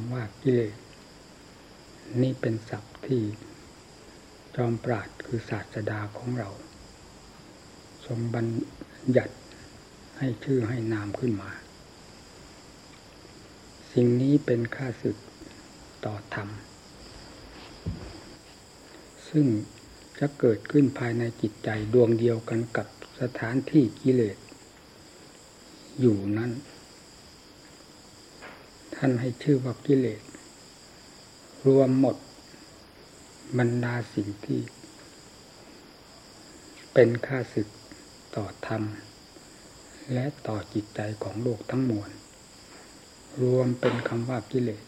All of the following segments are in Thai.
ำว่ากิเลสนี่เป็นศัพท์ที่จอมปราดคือศาสดาของเรา ทรงบัญญัติให้ชื่อให้นามขึ้นมา สิ่งนี้เป็นค่าศึกต่อธรรม ซึ่งจะเกิดขึ้นภายในจิตใจดวงเดียวกันกับสถานที่กิเลสอยู่นั้น ท่านให้ชื่อว่ากิเลส รวมหมดบรรดาสิ่งที่ เป็นค่าศึกต่อธรรม และต่อจิตใจของโลกทั้งมวล รวมเป็นคำว่ากิเลส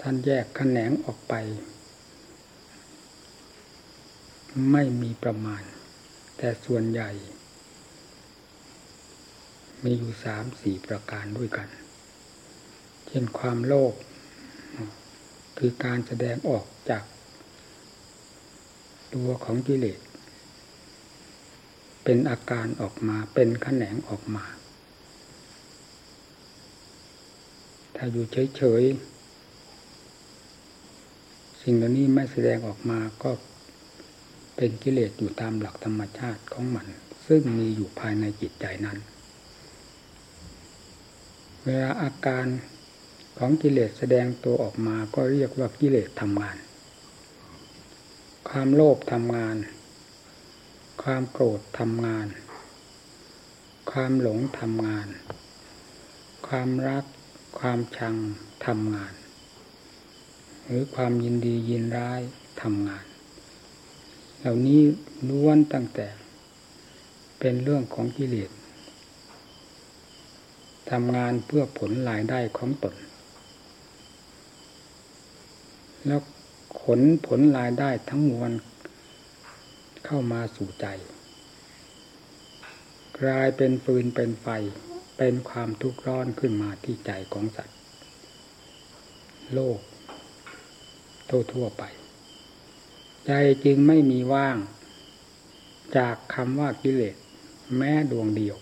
ท่านแยกแขนงออกไป ไม่มีประมาณ แต่ส่วนใหญ่ มีอยู่สามสี่ประการด้วยกัน เช่นความโลภคือการแสดงออกจาก ตัวของกิเลสเป็นอาการออกมาเป็นขแขนงออกมา ถ้าอยู่เฉยๆ สิ่งเหล่านี้ไม่แสดงออกมาก็เป็นกิเลสอยู่ตามหลักธรรมชาติของมัน ซึ่งมีอยู่ภายในจิตใจนั้น เวลาอาการ ของกิเลสแสดงตัวออกมาก็เรียกว่ากิเลสทำงาน ความโลภทำงาน ความโกรธทำงาน ความหลงทำงาน ความรัก ความชังทำงาน หรือความยินดียินร้ายทำงาน เหล่านี้ล้วนตั้งแต่ เป็นเรื่องของกิเลสทำงานเพื่อผลรายได้ของตน แล้วขนผลรายได้ทั้งมวลเข้ามาสู่ใจ กลายเป็นฟืนเป็นไฟ เป็นความทุกข์ร้อนขึ้นมาที่ใจของสัตว์ โลก ทั่วๆไป ใจจึงไม่มีว่าง จากคำว่ากิเลส แม้ดวงเดียว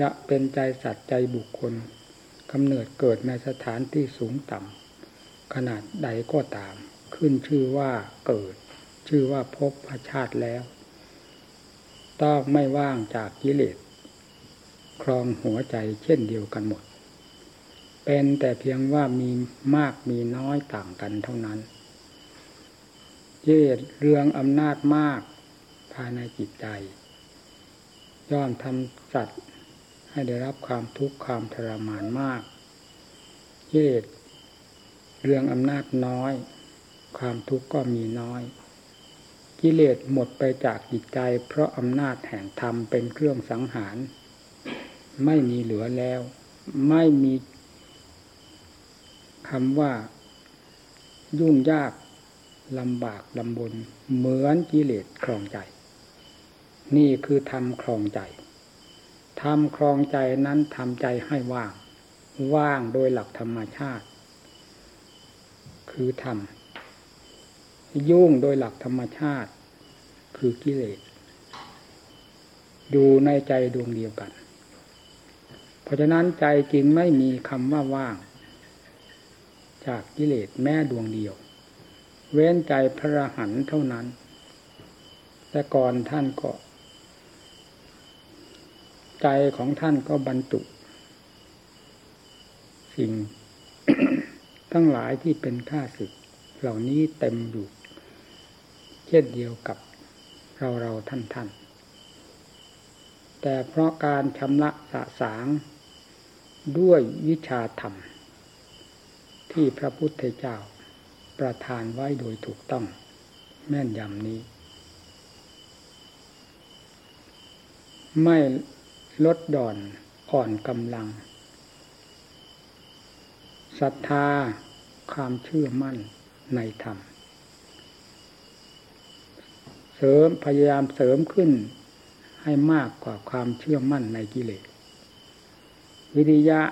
จะเป็นใจสัตว์ใจบุคคลกำเนิดเกิดในสถานที่สูงต่ำ ขนาดใดก็ตาม ขึ้นชื่อว่าเกิด ชื่อว่าพบพระชาติแล้ว ต้องไม่ว่างจากกิเลสครองหัวใจเช่นเดียวกันหมด เป็นแต่เพียงว่ามีมากมีน้อยต่างกันเท่านั้นกิเลสเรืองอำนาจมากภายในจิตใจ ย่อมทำสัตว์ให้ได้รับความทุกข์ความทรมานมากกิเลส เรื่องอำนาจน้อย ความทุกข์ก็มีน้อย กิเลสหมดไปจากจิตใจ เพราะอำนาจแห่งธรรมเป็นเครื่องสังหาร ไม่มีเหลือแล้ว ไม่มีคำว่า ยุ่งยากลำบากลำบน เหมือนกิเลสครองใจ นี่คือทำครองใจทำครองใจนั้นทำใจให้ว่าง ว่างโดยหลักธรรมชาติ คือธรรมยุ่งโดยหลักธรรมชาติ คือกิเลสอยู่ในใจดวงเดียวกัน เพราะฉะนั้นใจจริงไม่มีคำว่าว่าง จากกิเลสแม่ดวงเดียว เว้นใจพระหันเท่านั้น แต่ก่อนท่านก็ ใจของท่านก็บรรจุสิ่ง ทั้งหลายที่เป็นข้าศึก เหล่านี้เต็มอยู่เช่นเดียวกับเราเราท่านท่านแต่เพราะการชำระสะสางด้วยวิชาธรรม ที่พระพุทธเจ้าประทานไว้โดยถูกต้องแม่นยำนี้ ไม่ลดดอนอ่อนกำลัง ศรัทธาความเชื่อมั่นในธรรม เสริมพยายามเสริมขึ้นให้มากกว่าความเชื่อมั่นในกิเลส วิริยะ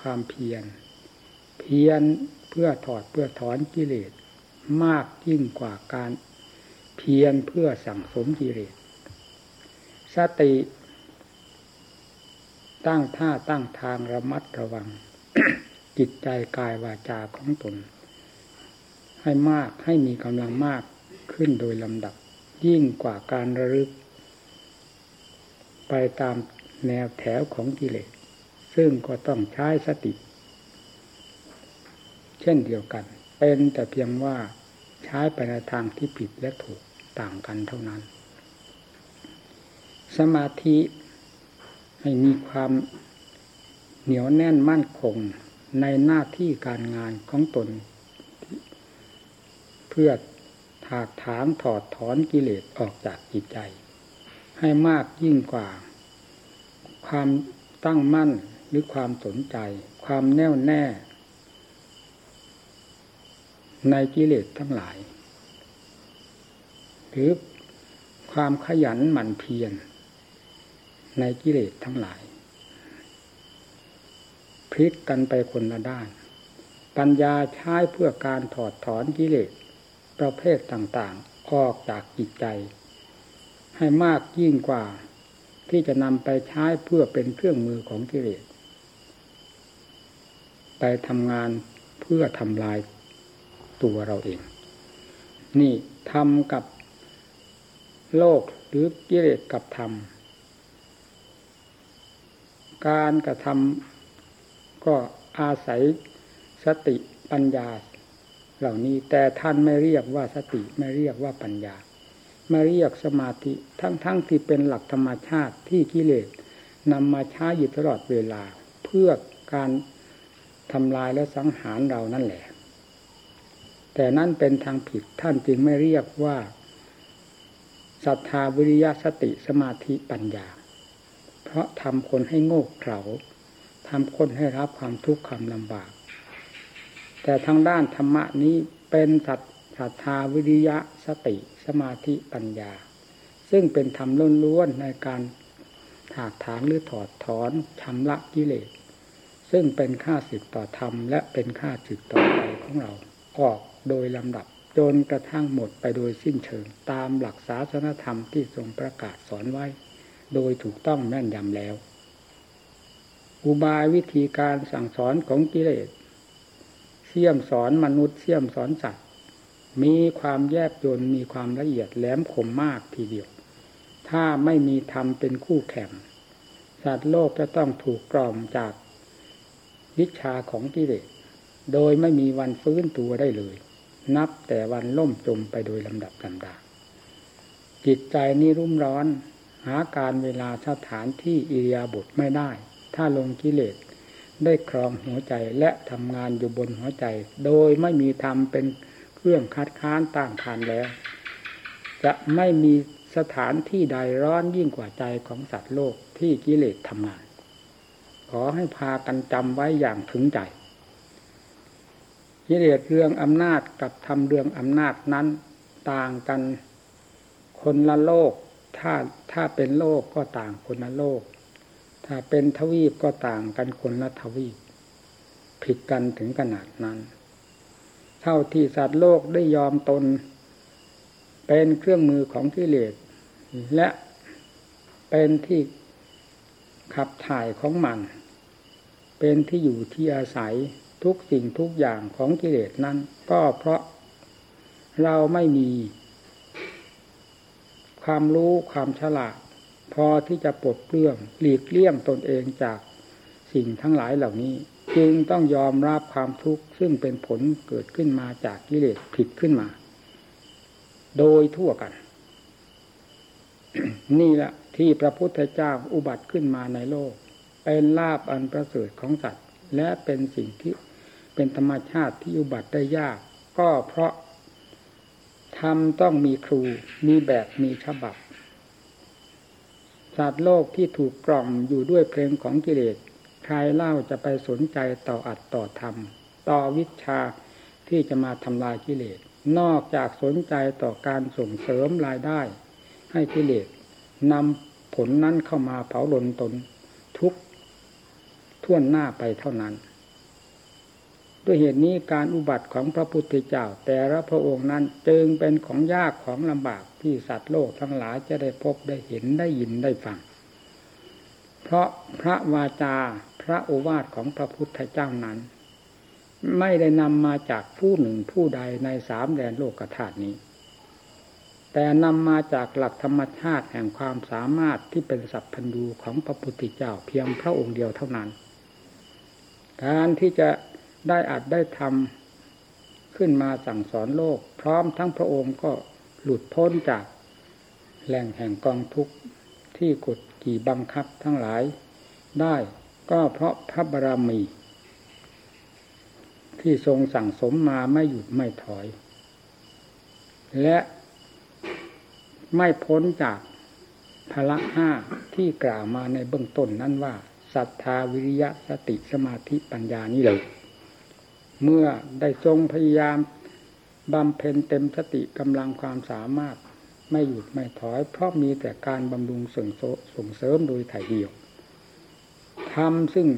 ความเพียร เพียรเพื่อถอดเพื่อถอนกิเลส มากยิ่งกว่าการเพียรเพื่อสั่งสมกิเลส สติ ตั้งท่าตั้งทางระมัดระวัง จิตใจกายวาจาของตน ให้มากให้มีกำลังมากขึ้นโดยลำดับ ยิ่งกว่าการระลึก ไปตามแนวแถวของกิเลสซึ่งก็ต้องใช้สติ เช่นเดียวกัน เป็นแต่เพียงว่าใช้ไปในทางที่ผิดและถูกต่างกันเท่านั้น สมาธิให้มีความเหนียวแน่นมั่นคง ในหน้าที่การงานของตน เพื่อถากถางถอดถอนกิเลสออกจากจิตใจ ให้มากยิ่งกว่า ความตั้งมั่นหรือความสนใจ ความแน่วแน่ ในกิเลสทั้งหลาย หรือความขยันหมั่นเพียรในกิเลสทั้งหลาย พลิกกันไปคนละด้าน ปัญญาใช้เพื่อการถอดถอนกิเลสประเภทต่างๆ ออกจากจิตใจ ให้มากยิ่งกว่า ที่จะนำไปใช้เพื่อเป็นเครื่องมือของกิเลสไปทำงานเพื่อทำลายตัวเราเอง นี่ทำกับโลกหรือกิเลสกับธรรม การกระทำ ก็อาศัยสติปัญญา เหล่านี้แต่ท่านไม่เรียกว่าสติไม่เรียกว่าปัญญา ไม่เรียกสมาธิทั้งๆทที่เป็นหลักธรรมชาติที่กิเลสนำมาใช้อยู่ตลอดเวลา เพื่อการทำลายและสังหารเรานั่นแหละ แต่นั่นเป็นทางผิดท่านจึงไม่เรียกว่าศรัทธาวิริยะสติสมาธิปัญญา เพราะทำคนให้โง่เขลา ทำคนให้รับความทุกข์ความลำบาก แต่ทางด้านธรรมะนี้เป็นศรัทธาวิริยะสติสมาธิปัญญา ซึ่งเป็นธรรมล้วนๆในการถากถางหรือถอดถอนชำระกิเลส ซึ่งเป็นค่าศึกต่อธรรม และเป็นค่าศึกต่อใจของเรา ออกโดยลำดับจนกระทั่งหมดไปโดยสิ้นเชิง ตามหลักศาสนธรรมที่ทรงประกาศสอนไว้ โดยถูกต้องแม่นยำแล้ว อุบายวิธีการสั่งสอนของกิเลสเสี่ยมสอนมนุษย์เสี่ยมสอนสัตว์ มีความแยบยนมีความละเอียดแหลมคมมากทีเดียว ถ้าไม่มีธรรมเป็นคู่แข่ง สัตว์โลกจะต้องถูกกล่อมจากวิชาของกิเลส โดยไม่มีวันฟื้นตัวได้เลย นับแต่วันล่มจมไปโดยลำดับลำดาจิตใจนี้รุ่มร้อน หาการเวลาสถานที่อิริยาบถไม่ได้ ถ้าลงกิเลสได้ครองหัวใจและทำงานอยู่บนหัวใจ โดยไม่มีธรรมเป็นเครื่องคัดค้านต่างคานแล้ว จะไม่มีสถานที่ใดร้อนยิ่งกว่าใจของสัตว์โลกที่กิเลสทำงาน ขอให้พากันจำไว้อย่างถึงใจกิเลสเรื่องอำนาจกับทำเรื่องอำนาจนั้นต่างกันคนละโลก ถ้าถ้าเป็นโลกก็ต่างคนละโลก ถ้าเป็นทวีปก็ต่างกันคนละทวีป ผิดกันถึงขนาดนั้น เท่าที่สัตว์โลกได้ยอมตน เป็นเครื่องมือของกิเลสและเป็นที่ขับถ่ายของมัน เป็นที่อยู่ที่อาศัยทุกสิ่งทุกอย่างของกิเลสนั้น ก็เพราะเราไม่มี ความรู้ความฉลาด พอที่จะปลดเปลื้องหลีกเลี่ยงตนเองจากสิ่งทั้งหลายเหล่านี้ จึงต้องยอมรับความทุกข์ซึ่งเป็นผลเกิดขึ้นมาจากกิเลสผิดขึ้นมา โดยทั่วกัน นี่แหละที่พระพุทธเจ้าอุบัติขึ้นมาในโลก เป็นลาบอันประเสริฐของสัตว์ และเป็นสิ่งที่เป็นธรรมชาติที่อุบัติได้ยาก ก็เพราะทำต้องมีครูมีแบบมีฉบับ สัตว์โลกที่ถูกกล่อมอยู่ด้วยเพลงของกิเลสใครเล่าจะไปสนใจต่ออัดต่อธรรม ต่อวิชาที่จะมาทำลายกิเลส นอกจากสนใจต่อการส่งเสริมรายได้ ให้กิเลสนำผลนั้นเข้ามาเผาลนตนทุกท่วนหน้าไปเท่านั้น ด้วยเหตุนี้การอุบัติของพระพุทธเจ้า แต่ละพระองค์นั้นจึงเป็นของยากของลำบากที่สัตว์โลกทั้งหลายจะได้พบได้เห็นได้ยินได้ฟัง เพราะพระวาจาพระโอวาทของพระพุทธเจ้านั้น ไม่ได้นำมาจากผู้หนึ่งผู้ใดในสามแดนโลกธาตุนี้ แต่นำมาจากหลักธรรมชาติแห่งความสามารถที่เป็นสัพพัญญูของพระพุทธเจ้าเพียงพระองค์เดียวเท่านั้น การที่จะ ได้อัดได้ทำขึ้นมาสั่งสอนโลก พร้อมทั้งพระองค์ก็หลุดพ้นจากแหล่งแห่งกองทุกข์ที่กดกี่บังคับทั้งหลาย ได้ก็เพราะพระบารมี ที่ทรงสั่งสมมาไม่หยุดไม่ถอย และไม่พ้นจากพละห้าที่กล่าวมาในเบื้องต้นนั้นว่าศรัทธาวิริยะสติสมาธิปัญญานี้เลย เมื่อได้ทรงพยายามบำเพ็ญเต็มสติกำลังความสามารถ ไม่หยุดไม่ถอย เพราะมีแต่การบำรุงส่งส่งเสริมโดยถ่ายเดียวทำซึ่ง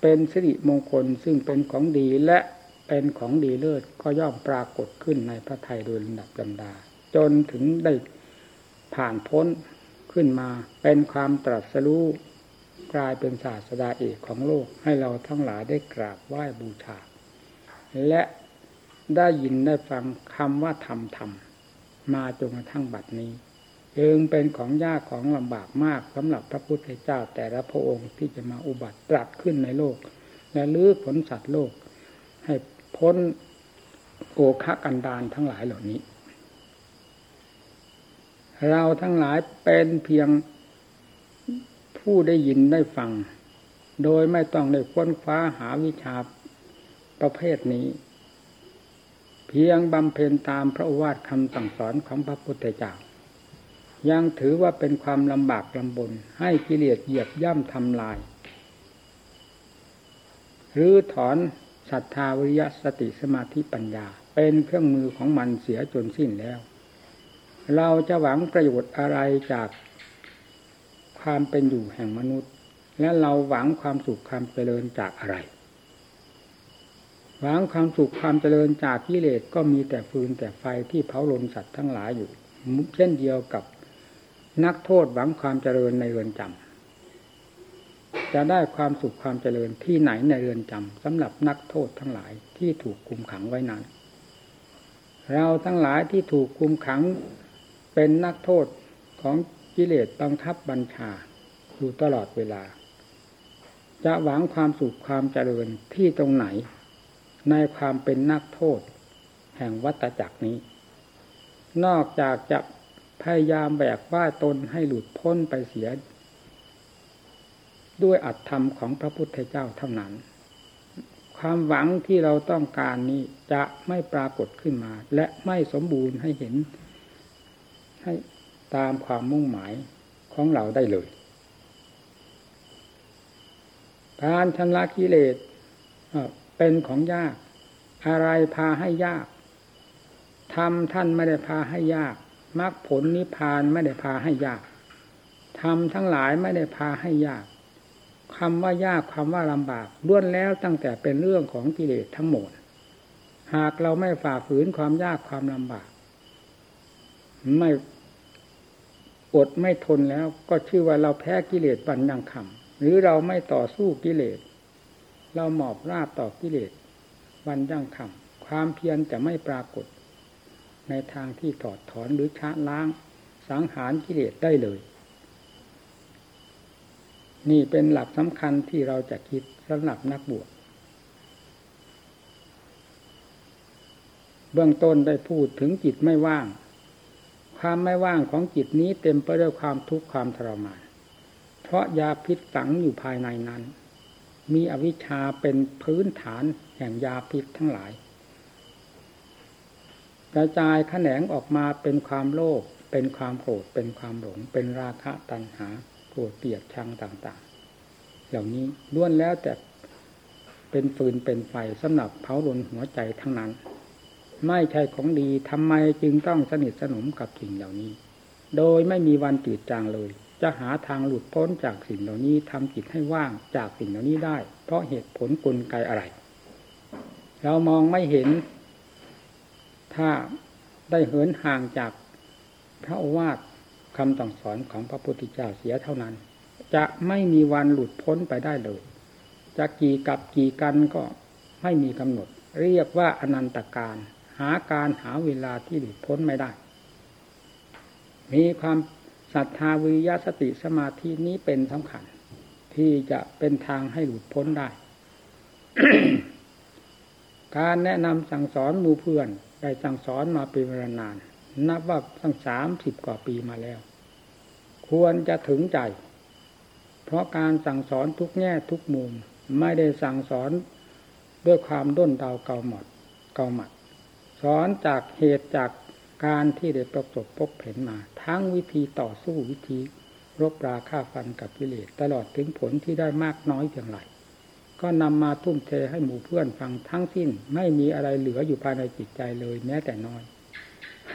เป็นสิริมงคลซึ่งเป็นของดีและเป็นของดีเลิศก็ย่อมปรากฏขึ้นในพระไทยโดยลำดับลำดา จนถึงได้ผ่านพ้นขึ้นมาเป็นความตรัสรู้กลายเป็นศาสดาเอกของโลกให้เราทั้งหลายได้กราบไหว้บูชา และได้ยินได้ฟังคำว่าธรรมธรรมมาจนกระทั่งบัดนี้จึงเป็นของยากของลำบากมากสำหรับพระพุทธเจ้าแต่ละพระองค์ที่จะมาอุบัติตรัสขึ้นในโลก และลื้อผลสัตว์โลก ให้พ้นโอคะกันดานทั้งหลายเหล่านี้ เราทั้งหลายเป็นเพียงผู้ได้ยินได้ฟัง โดยไม่ต้องได้ค้นคว้าหาวิชา ประเภทนี้ เพียงบำเพ็ญตามพระวาทคำสั่งสอนของพระพุทธเจ้ายังถือว่าเป็นความลำบากลำบน ให้กิเลสเหยียบย่ำทำลาย หรือถอนศรัทธาวิริยะสติสมาธิปัญญา เป็นเครื่องมือของมันเสียจนสิ้นแล้ว เราจะหวังประโยชน์อะไรจากความเป็นอยู่แห่งมนุษย์ และเราหวังความสุขความเจริญจากอะไร หวังความสุขความเจริญจากกิเลสก็มีแต่ฟืนแต่ไฟที่เผาลนสัตว์ทั้งหลายอยู่เช่นเดียวกับนักโทษหวังความเจริญในเรือนจำจะได้ความสุขความเจริญที่ไหนในเรือนจำสำหรับนักโทษทั้งหลายที่ถูกคุมขังไว้นั้น เราทั้งหลายที่ถูกคุมขังเป็นนักโทษของกิเลสบังคับบัญชาอยู่ตลอดเวลา จะหวังความสุขความเจริญที่ตรงไหน ในความเป็นนักโทษ แห่งวัตจักรนี้ นอกจากจะพยายามแบกว่าตนให้หลุดพ้นไปเสีย ด้วยอัตธรรมของพระพุทธเจ้าเท่านั้น ความหวังที่เราต้องการนี้จะไม่ปรากฏขึ้นมา และไม่สมบูรณ์ให้เห็น ให้ตามความมุ่งหมายของเราได้เลยการชำระกิเลส เป็นของยาก อะไรพาให้ยากทำท่านไม่ได้พาให้ยากมรรคผลนิพพานไม่ได้พาให้ยากทำทั้งหลายไม่ได้พาให้ยากคำว่ายากคำว่าลำบากล้วนแล้วตั้งแต่เป็นเรื่องของกิเลสทั้งหมด หากเราไม่ฝ่าฝืนความยากความลำบาก ไม่อดไม่ทนแล้วก็ชื่อว่าเราแพ้กิเลสบันยังคำหรือเราไม่ต่อสู้กิเลส เราหมอบราบต่อกิเลสวันยั่งคำความเพียรจะไม่ปรากฏ ในทางที่ถอดถอนหรือชะล้างสังหารกิเลสได้เลย นี่เป็นหลักสำคัญที่เราจะคิดสำหรับนักบวชเบื้องต้นได้พูดถึงจิตไม่ว่าง ความไม่ว่างของจิตนี้เต็มไปด้วยความทุกข์ความทรมาน เพราะยาพิษฝังอยู่ภายในนั้น มีอวิชชาเป็นพื้นฐานแห่งยาพิษทั้งหลาย กระจายแขนงออกมาเป็นความโลภเป็นความโกรธเป็นความหลง เป็นราคะตัณหาโกรธเปียกชังต่าง ๆ เหล่านี้ล้วนแล้วแต่เป็นฟืนเป็นไฟสำหรับเผาลนหัวใจทั้งนั้น ไม่ใช่ของดีทำไมจึงต้องสนิทสนมกับสิ่งเหล่านี้ โดยไม่มีวันจืดจางเลย จะหาทางหลุดพ้นจากสิ่งเหล่านี้ทำจิตให้ว่างจากสิ่งเหล่านี้ได้ เพราะเหตุผลกลไกอะไร เรามองไม่เห็น ถ้าได้เหินห่างจากพระวาทคำต่งสอนของพระพุทธเจ้าเสียเท่านั้น จะไม่มีวันหลุดพ้นไปได้เลย จะกี่กับกี่กันก็ไม่มีกำหนด เรียกว่าอนันตการ หาการหาเวลาที่หลุดพ้นไม่ได้ มีความ ศรัทธาวิยาสติสมาธินี้เป็นสำคัญ ที่จะเป็นทางให้หลุดพ้นได้ การแนะนำสั่งสอนมูเพื่อนได้สั่งสอนมาเป็นเวลานาน นับว่าตั้งสามสิบกว่าปีมาแล้ว ควรจะถึงใจ เพราะการสั่งสอนทุกแง่ทุกมุม ไม่ได้สั่งสอนด้วยความด้นเดาเกาหมดเกาหมัด สอนจากเหตุจาก การที่ได้ประสบพบเห็นมา ทั้งวิธีต่อสู้วิธีรบราฆ่าฟันกับกิเลสตลอดถึงผลที่ได้มากน้อยเพียงไรก็นำมาทุ่มเทให้หมู่เพื่อนฟังทั้งสิ้นไม่มีอะไรเหลืออยู่ภายในจิตใจเลยแม้แต่น้อย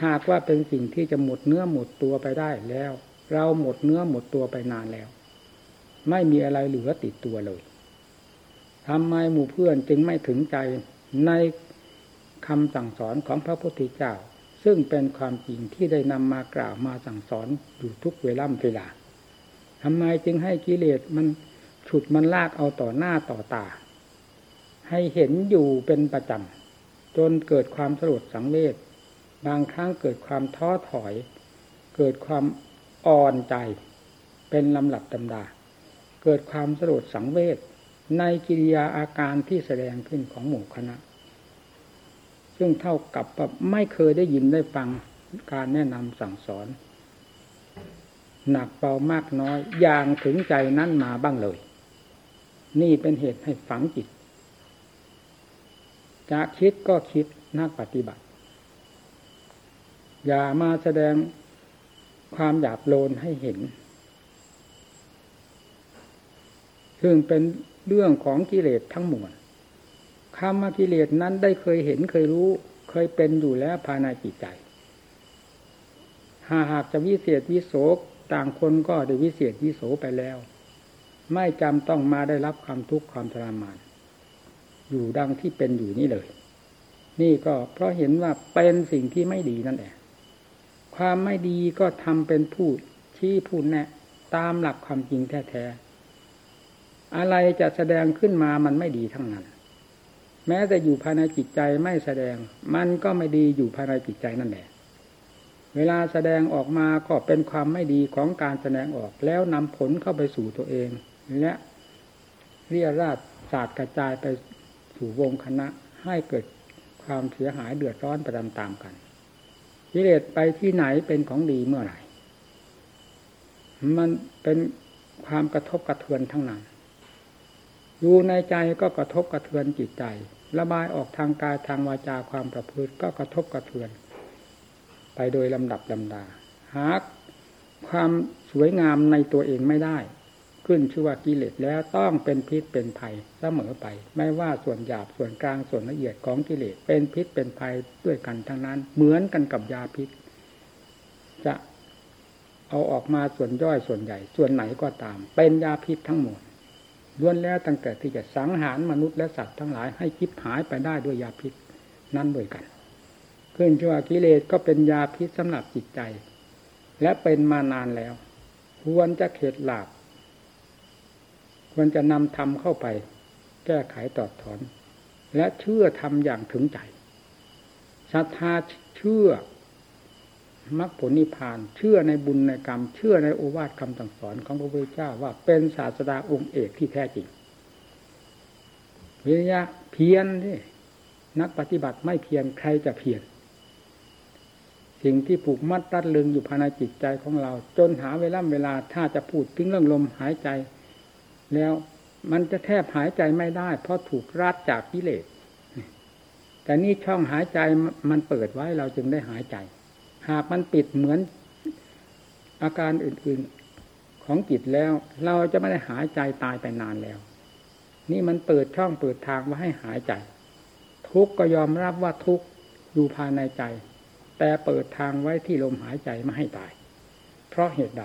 หากว่าเป็นสิ่งที่จะหมดเนื้อหมดตัวไปได้แล้ว เราหมดเนื้อหมดตัวไปนานแล้ว ไม่มีอะไรเหลือติดตัวเลยทำไมหมู่เพื่อนจึงไม่ถึงใจในคำสั่งสอนของพระพุทธเจ้า ซึ่งเป็นความจริงที่ได้นำมากล่าวมาสั่งสอนอยู่ทุกเวล่ำเวลาทำไมจึงให้กิเลสมันฉุดมันลากเอาต่อหน้าต่อตา ให้เห็นอยู่เป็นประจำจนเกิดความสลดสังเวชบางครั้งเกิดความท้อถอย เกิดความอ่อนใจ เป็นลำหลับตำดา เกิดความสลดสังเวชในกิริยาอาการที่แสดงขึ้นของหมู่คณะ ซึ่งเท่ากับไม่เคยได้ยินได้ฟังการแนะนำสั่งสอน หนักเบามากน้อยอย่างถึงใจนั้นมาบ้างเลย นี่เป็นเหตุให้ฝังจิต จะคิดก็คิดนักปฏิบัติ อย่ามาแสดงความหยาบโลนให้เห็น ซึ่งเป็นเรื่องของกิเลสทั้งมวล คำว่ากิเลสนั้นได้เคยเห็นเคยรู้ เคยเป็นอยู่แล้วภายในจิตใจ หาหากจะวิเศษวิโสต่างคนก็ได้วิเศษวิโสไปแล้ว ไม่จำต้องมาได้รับความทุกข์ความทรมาน อยู่ดังที่เป็นอยู่นี่เลย นี่ก็เพราะเห็นว่าเป็นสิ่งที่ไม่ดีนั่นแหละความไม่ดีก็ทำเป็นผู้ชี้ผู้แนะตามหลักความจริงแท้ๆอะไรจะแสดงขึ้นมามันไม่ดีทั้งนั้น แม้แต่อยู่ภายในจิตใจไม่แสดง มันก็ไม่ดีอยู่ภายในจิตใจนั่นแหละเวลาแสดงออกมาก็เป็นความไม่ดีของการแสดงออก แล้วนำผลเข้าไปสู่ตัวเอง และเรียราดศาสตร์กระจายไปสู่วงคณะให้เกิดความเสียหายเดือดร้อนไปตามๆกันกิเลสไปที่ไหนเป็นของดีเมื่อไหร่ มันเป็นความกระทบกระเทือนทั้งนั้นอยู่ในใจก็กระทบกระเทือนจิตใจ ระบายออกทางกายทางวาจาความประพฤติก็กระทบกระเทือน ไปโดยลำดับลำดา หากความสวยงามในตัวเองไม่ได้ ขึ้นชื่อว่ากิเลสแล้วต้องเป็นพิษเป็นภัยเสมอไป ไม่ว่าส่วนหยาบส่วนกลางส่วนละเอียดของกิเลสเป็นพิษเป็นภัยด้วยกันทั้งนั้น เหมือนกันกับยาพิษ จะเอาออกมาส่วนย่อยส่วนใหญ่ ส่วนไหนก็ตาม เป็นยาพิษทั้งหมด ล้วนแล้วตั้งแต่ที่จะสังหารมนุษย์และสัตว์ทั้งหลายให้คิดหายไปได้ด้วยยาพิษนั้นด้วยกันขึ้นชื่อว่ากิเลสก็เป็นยาพิษสำหรับจิตใจ และเป็นมานานแล้ว ควรจะเข็ดหลาบควรจะนำธรรมเข้าไป แก้ไขตอดถอน และเชื่อทำอย่างถึงใจศรัทธาเชื่อ มรรคผลนิพพาน เชื่อในบุญในกรรม เชื่อในโอวาทคำสั่งสอนของพระพุทธเจ้าว่าเป็นศาสดาองค์เอกที่แท้จริงวิริยะเพียรที่นักปฏิบัติไม่เพียรใครจะเพียรสิ่งที่ผูกมัดรัดลึงอยู่ภายในจิตใจของเรา จนหาเวลาเวลาถ้าจะพูดถึงเรื่องลมหายใจ แล้วมันจะแทบหายใจไม่ได้ เพราะถูกรัดจากกิเลสแต่นี่ช่องหายใจมันเปิดไว้เราจึงได้หายใจ หากมันปิดเหมือนอาการอื่นๆของจิตแล้ว เราจะไม่ได้หายใจตายไปนานแล้ว นี่มันเปิดช่องเปิดทางว่าให้หายใจ ทุกก็ยอมรับว่าทุกอยู่ภายในใจ แต่เปิดทางไว้ที่ลมหายใจไม่ให้ตาย เพราะเหตุใด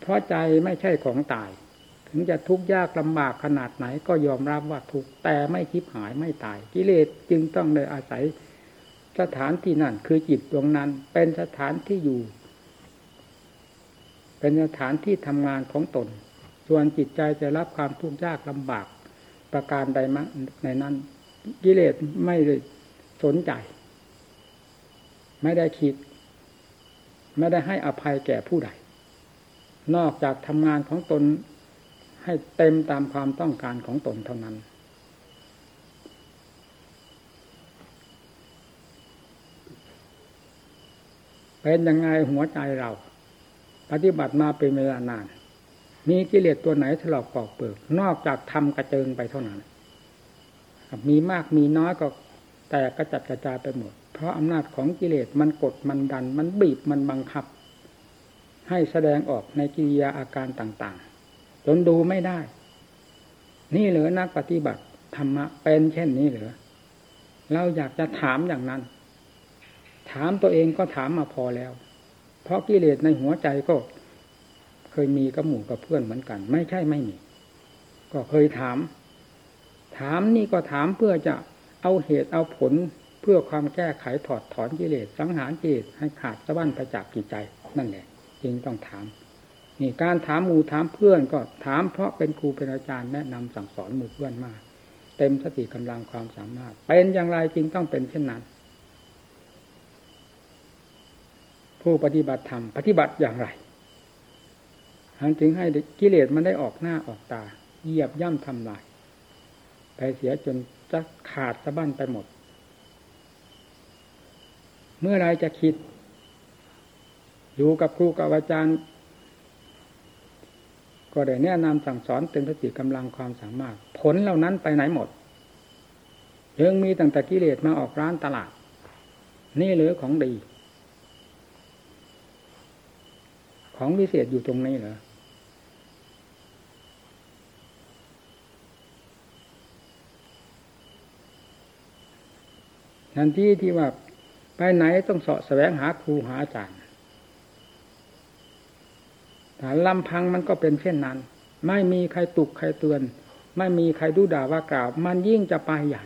เพราะใจไม่ใช่ของตาย ถึงจะทุกข์ยากลำบากขนาดไหนก็ยอมรับว่าทุกแต่ไม่คิดหายไม่ตาย กิเลสจึงต้องเลยอาศัย สถานที่นั่นคือจิตดวงนั้น เป็นสถานที่อยู่ เป็นสถานที่ทำงานของตน ส่วนจิตใจจะรับความทุกข์ยากลำบาก ประการใดมในนั้น กิเลสไม่ได้สนใจ ไม่ได้คิด ไม่ได้ให้อภัยแก่ผู้ใด นอกจากทำงานของตนให้เต็มตามความต้องการของตนเท่านั้น เป็นยังไงหัวใจเรา ปฏิบัติมาเป็นเวลานาน มีกิเลสตัวไหนถลอกปอกเปลือกนอกจากทำกระเจิงไปเท่านั้น มีมากมีน้อยก็แตกกระจัดกระจายไปหมด เพราะอำนาจของกิเลสมันกดมันดัน มันบีบมันบังคับ ให้แสดงออกในกิริยาอาการต่างๆ จนดูไม่ได้ นี่เหลือนักปฏิบัติธรรมะเป็นเช่นนี้เหรอเราอยากจะถามอย่างนั้น ถามตัวเองก็ถามมาพอแล้ว เพราะกิเลสในหัวใจก็เคยมีกับหมู่กับเพื่อนเหมือนกัน ไม่ใช่ไม่มี ก็เคยถาม ถามนี่ก็ถามเพื่อจะเอาเหตุเอาผลเพื่อความแก้ไขถอดถอนกิเลสสังหารกิเลสให้ขาดสะบั้นไปจากจิตใจ นั่นแหละจึงต้องถามนี่การถามหมู่ถามเพื่อนก็ถามเพราะเป็นครูเป็นอาจารย์แนะนำสั่งสอนหมู่เพื่อนมาเต็มสติกำลังความสามารถ เป็นอย่างไรจึงต้องเป็นเช่นนั้น ผู้ปฏิบัติธรรมปฏิบัติอย่างไรทันจึงให้กิเลสมันได้ออกหน้าออกตาเหยียบย่ำทำลาย ไปเสียจนจะขาดสะบั้นไปหมด เมื่อไรจะคิด อยู่กับครูกับอาจารย์ ก็ได้แนะนำสั่งสอนเต็มสติกำลังความสามารถ ผลเหล่านั้นไปไหนหมดยังมีตั้งแต่กิเลสมาออกร้านตลาด นี่เหลือของดี ของวิเศษอยู่ตรงนี้เหรอทันทีที่ว่าไปไหนต้องเสาะแสวงหาครูหาอาจารย์ถ้าลำพังมันก็เป็นเช่นนั้น ไม่มีใครตุกใครเตือน ไม่มีใครดูด่าว่ากล่าว มันยิ่งจะไปใหญ่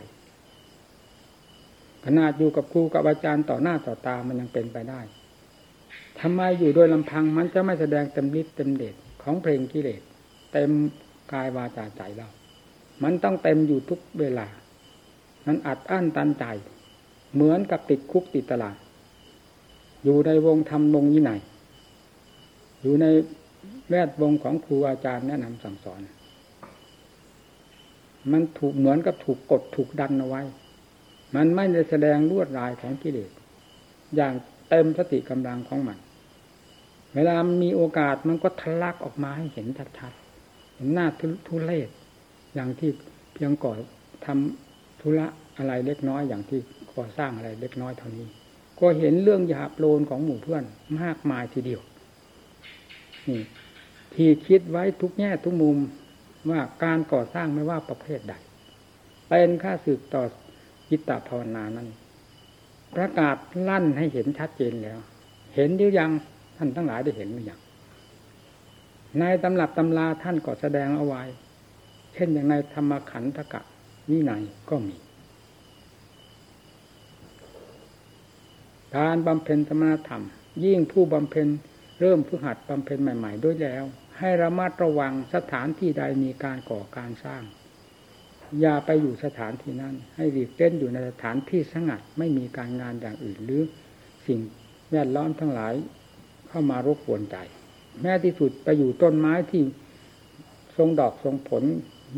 ขนาดอยู่กับครูกับอาจารย์ต่อหน้าต่อตามันยังเป็นไปได้ ทำไมอยู่โดยลำพังมันจะไม่แสดงเต็มฤทธิ์เต็มเดชของเพลงกิเลสเต็มกายวาจาใจเรา มันต้องเต็มอยู่ทุกเวลา มันอัดอั้นตันใจ เหมือนกับติดคุกติดตารางอยู่ในวงธรรมวงยี่ไหน อยู่ในแวดวงของครูอาจารย์แนะนำสั่งสอน มันถูกเหมือนกับถูกกดถูกดันเอาไว้ มันไม่ได้แสดงลวดลายของกิเลสอย่างเต็มสติกำลังของมัน เวลามีโอกาสมันก็ทะลักออกมาให้เห็นชัดๆเห็นหน้าทุเลศอย่างที่เพียงก่อทำธุระอะไรเล็กน้อยอย่างที่ก่อสร้างอะไรเล็กน้อยเท่านี้ ก็เห็นเรื่องหยาบโลนของหมู่เพื่อนมากมายทีเดียวนี่ที่คิดไว้ทุกแง่ทุกมุมว่าการก่อสร้างไม่ว่าประเภทใด เป็นค่าสืบต่อจิตตภาวนานั้น ประกาศลั่นให้เห็นชัดเจนแล้ว เห็นหรือยัง ท่านทั้งหลายได้เห็นหรือยังในตำรับตำราท่านก็แสดงเอาไว้ เช่นอย่างในธรรมขันธกะวินัยก็มี การบำเพ็ญธรรมธรรม ยิ่งผู้บำเพ็ญเริ่มผู้หัดบำเพ็ญใหม่ ๆ ด้วยแล้ว ให้ระมัดระวังสถานที่ใดมีการก่อการสร้าง อย่าไปอยู่สถานที่นั้น ให้หลีกเล่นอยู่ในสถานที่สงัดไม่มีการงานอย่างอื่นหรือสิ่งแวดล้อมทั้งหลาย เข้ามารบกวนใจ แม้ที่สุดไปอยู่ต้นไม้ที่ทรงดอกทรงผล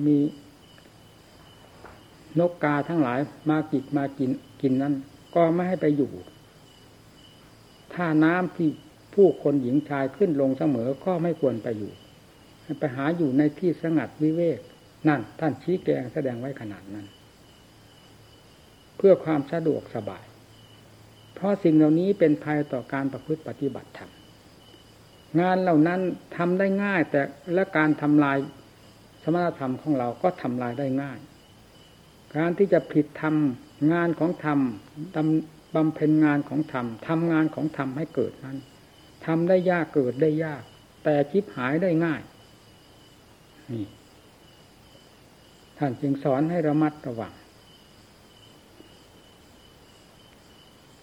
มีนกกาทั้งหลายมากินมากินกินนั้น ก็ไม่ให้ไปอยู่ท่าน้ำที่ผู้คนหญิงชายขึ้นลงเสมอก็ไม่ควรไปอยู่ไปหาอยู่ในที่สงัดวิเวกนั่น ท่านชี้แจงแสดงไว้ขนาดนั้น เพื่อความสะดวกสบาย เพราะสิ่งเหล่านี้เป็นภัยต่อการประพฤติปฏิบัติธรรม งานเหล่านั้นทำได้ง่าย แต่และการทำลายสมณธรรมของเราก็ทำลายได้ง่าย การที่จะผิดทำงานของธรรมบำเพ็ญงานของธรรมทำงานของธรรมให้เกิดนั้นทำได้ยากเกิดได้ยาก แต่คิดหายได้ง่ายนี่ท่านจึงสอนให้ระมัดระวัง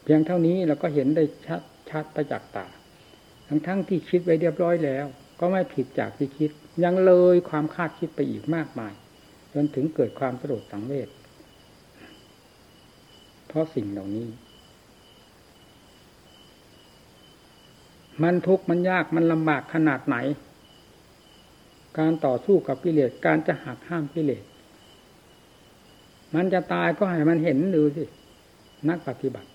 เพียงเท่านี้เราก็เห็นได้ชัดชัดประจักษ์ตา ทั้งทั้งที่คิดไว้เรียบร้อยแล้ว ก็ไม่ผิดจากที่คิด ยังเลยความคาดคิดไปอีกมากมาย จนถึงเกิดความสลดสังเวชเพราะสิ่งเหล่านี้ มันทุกข์มันยากมันลำบากขนาดไหน การต่อสู้กับกิเลสการจะหักห้ามกิเลสมันจะตายก็ให้มันเห็นดูสินักปฏิบัติ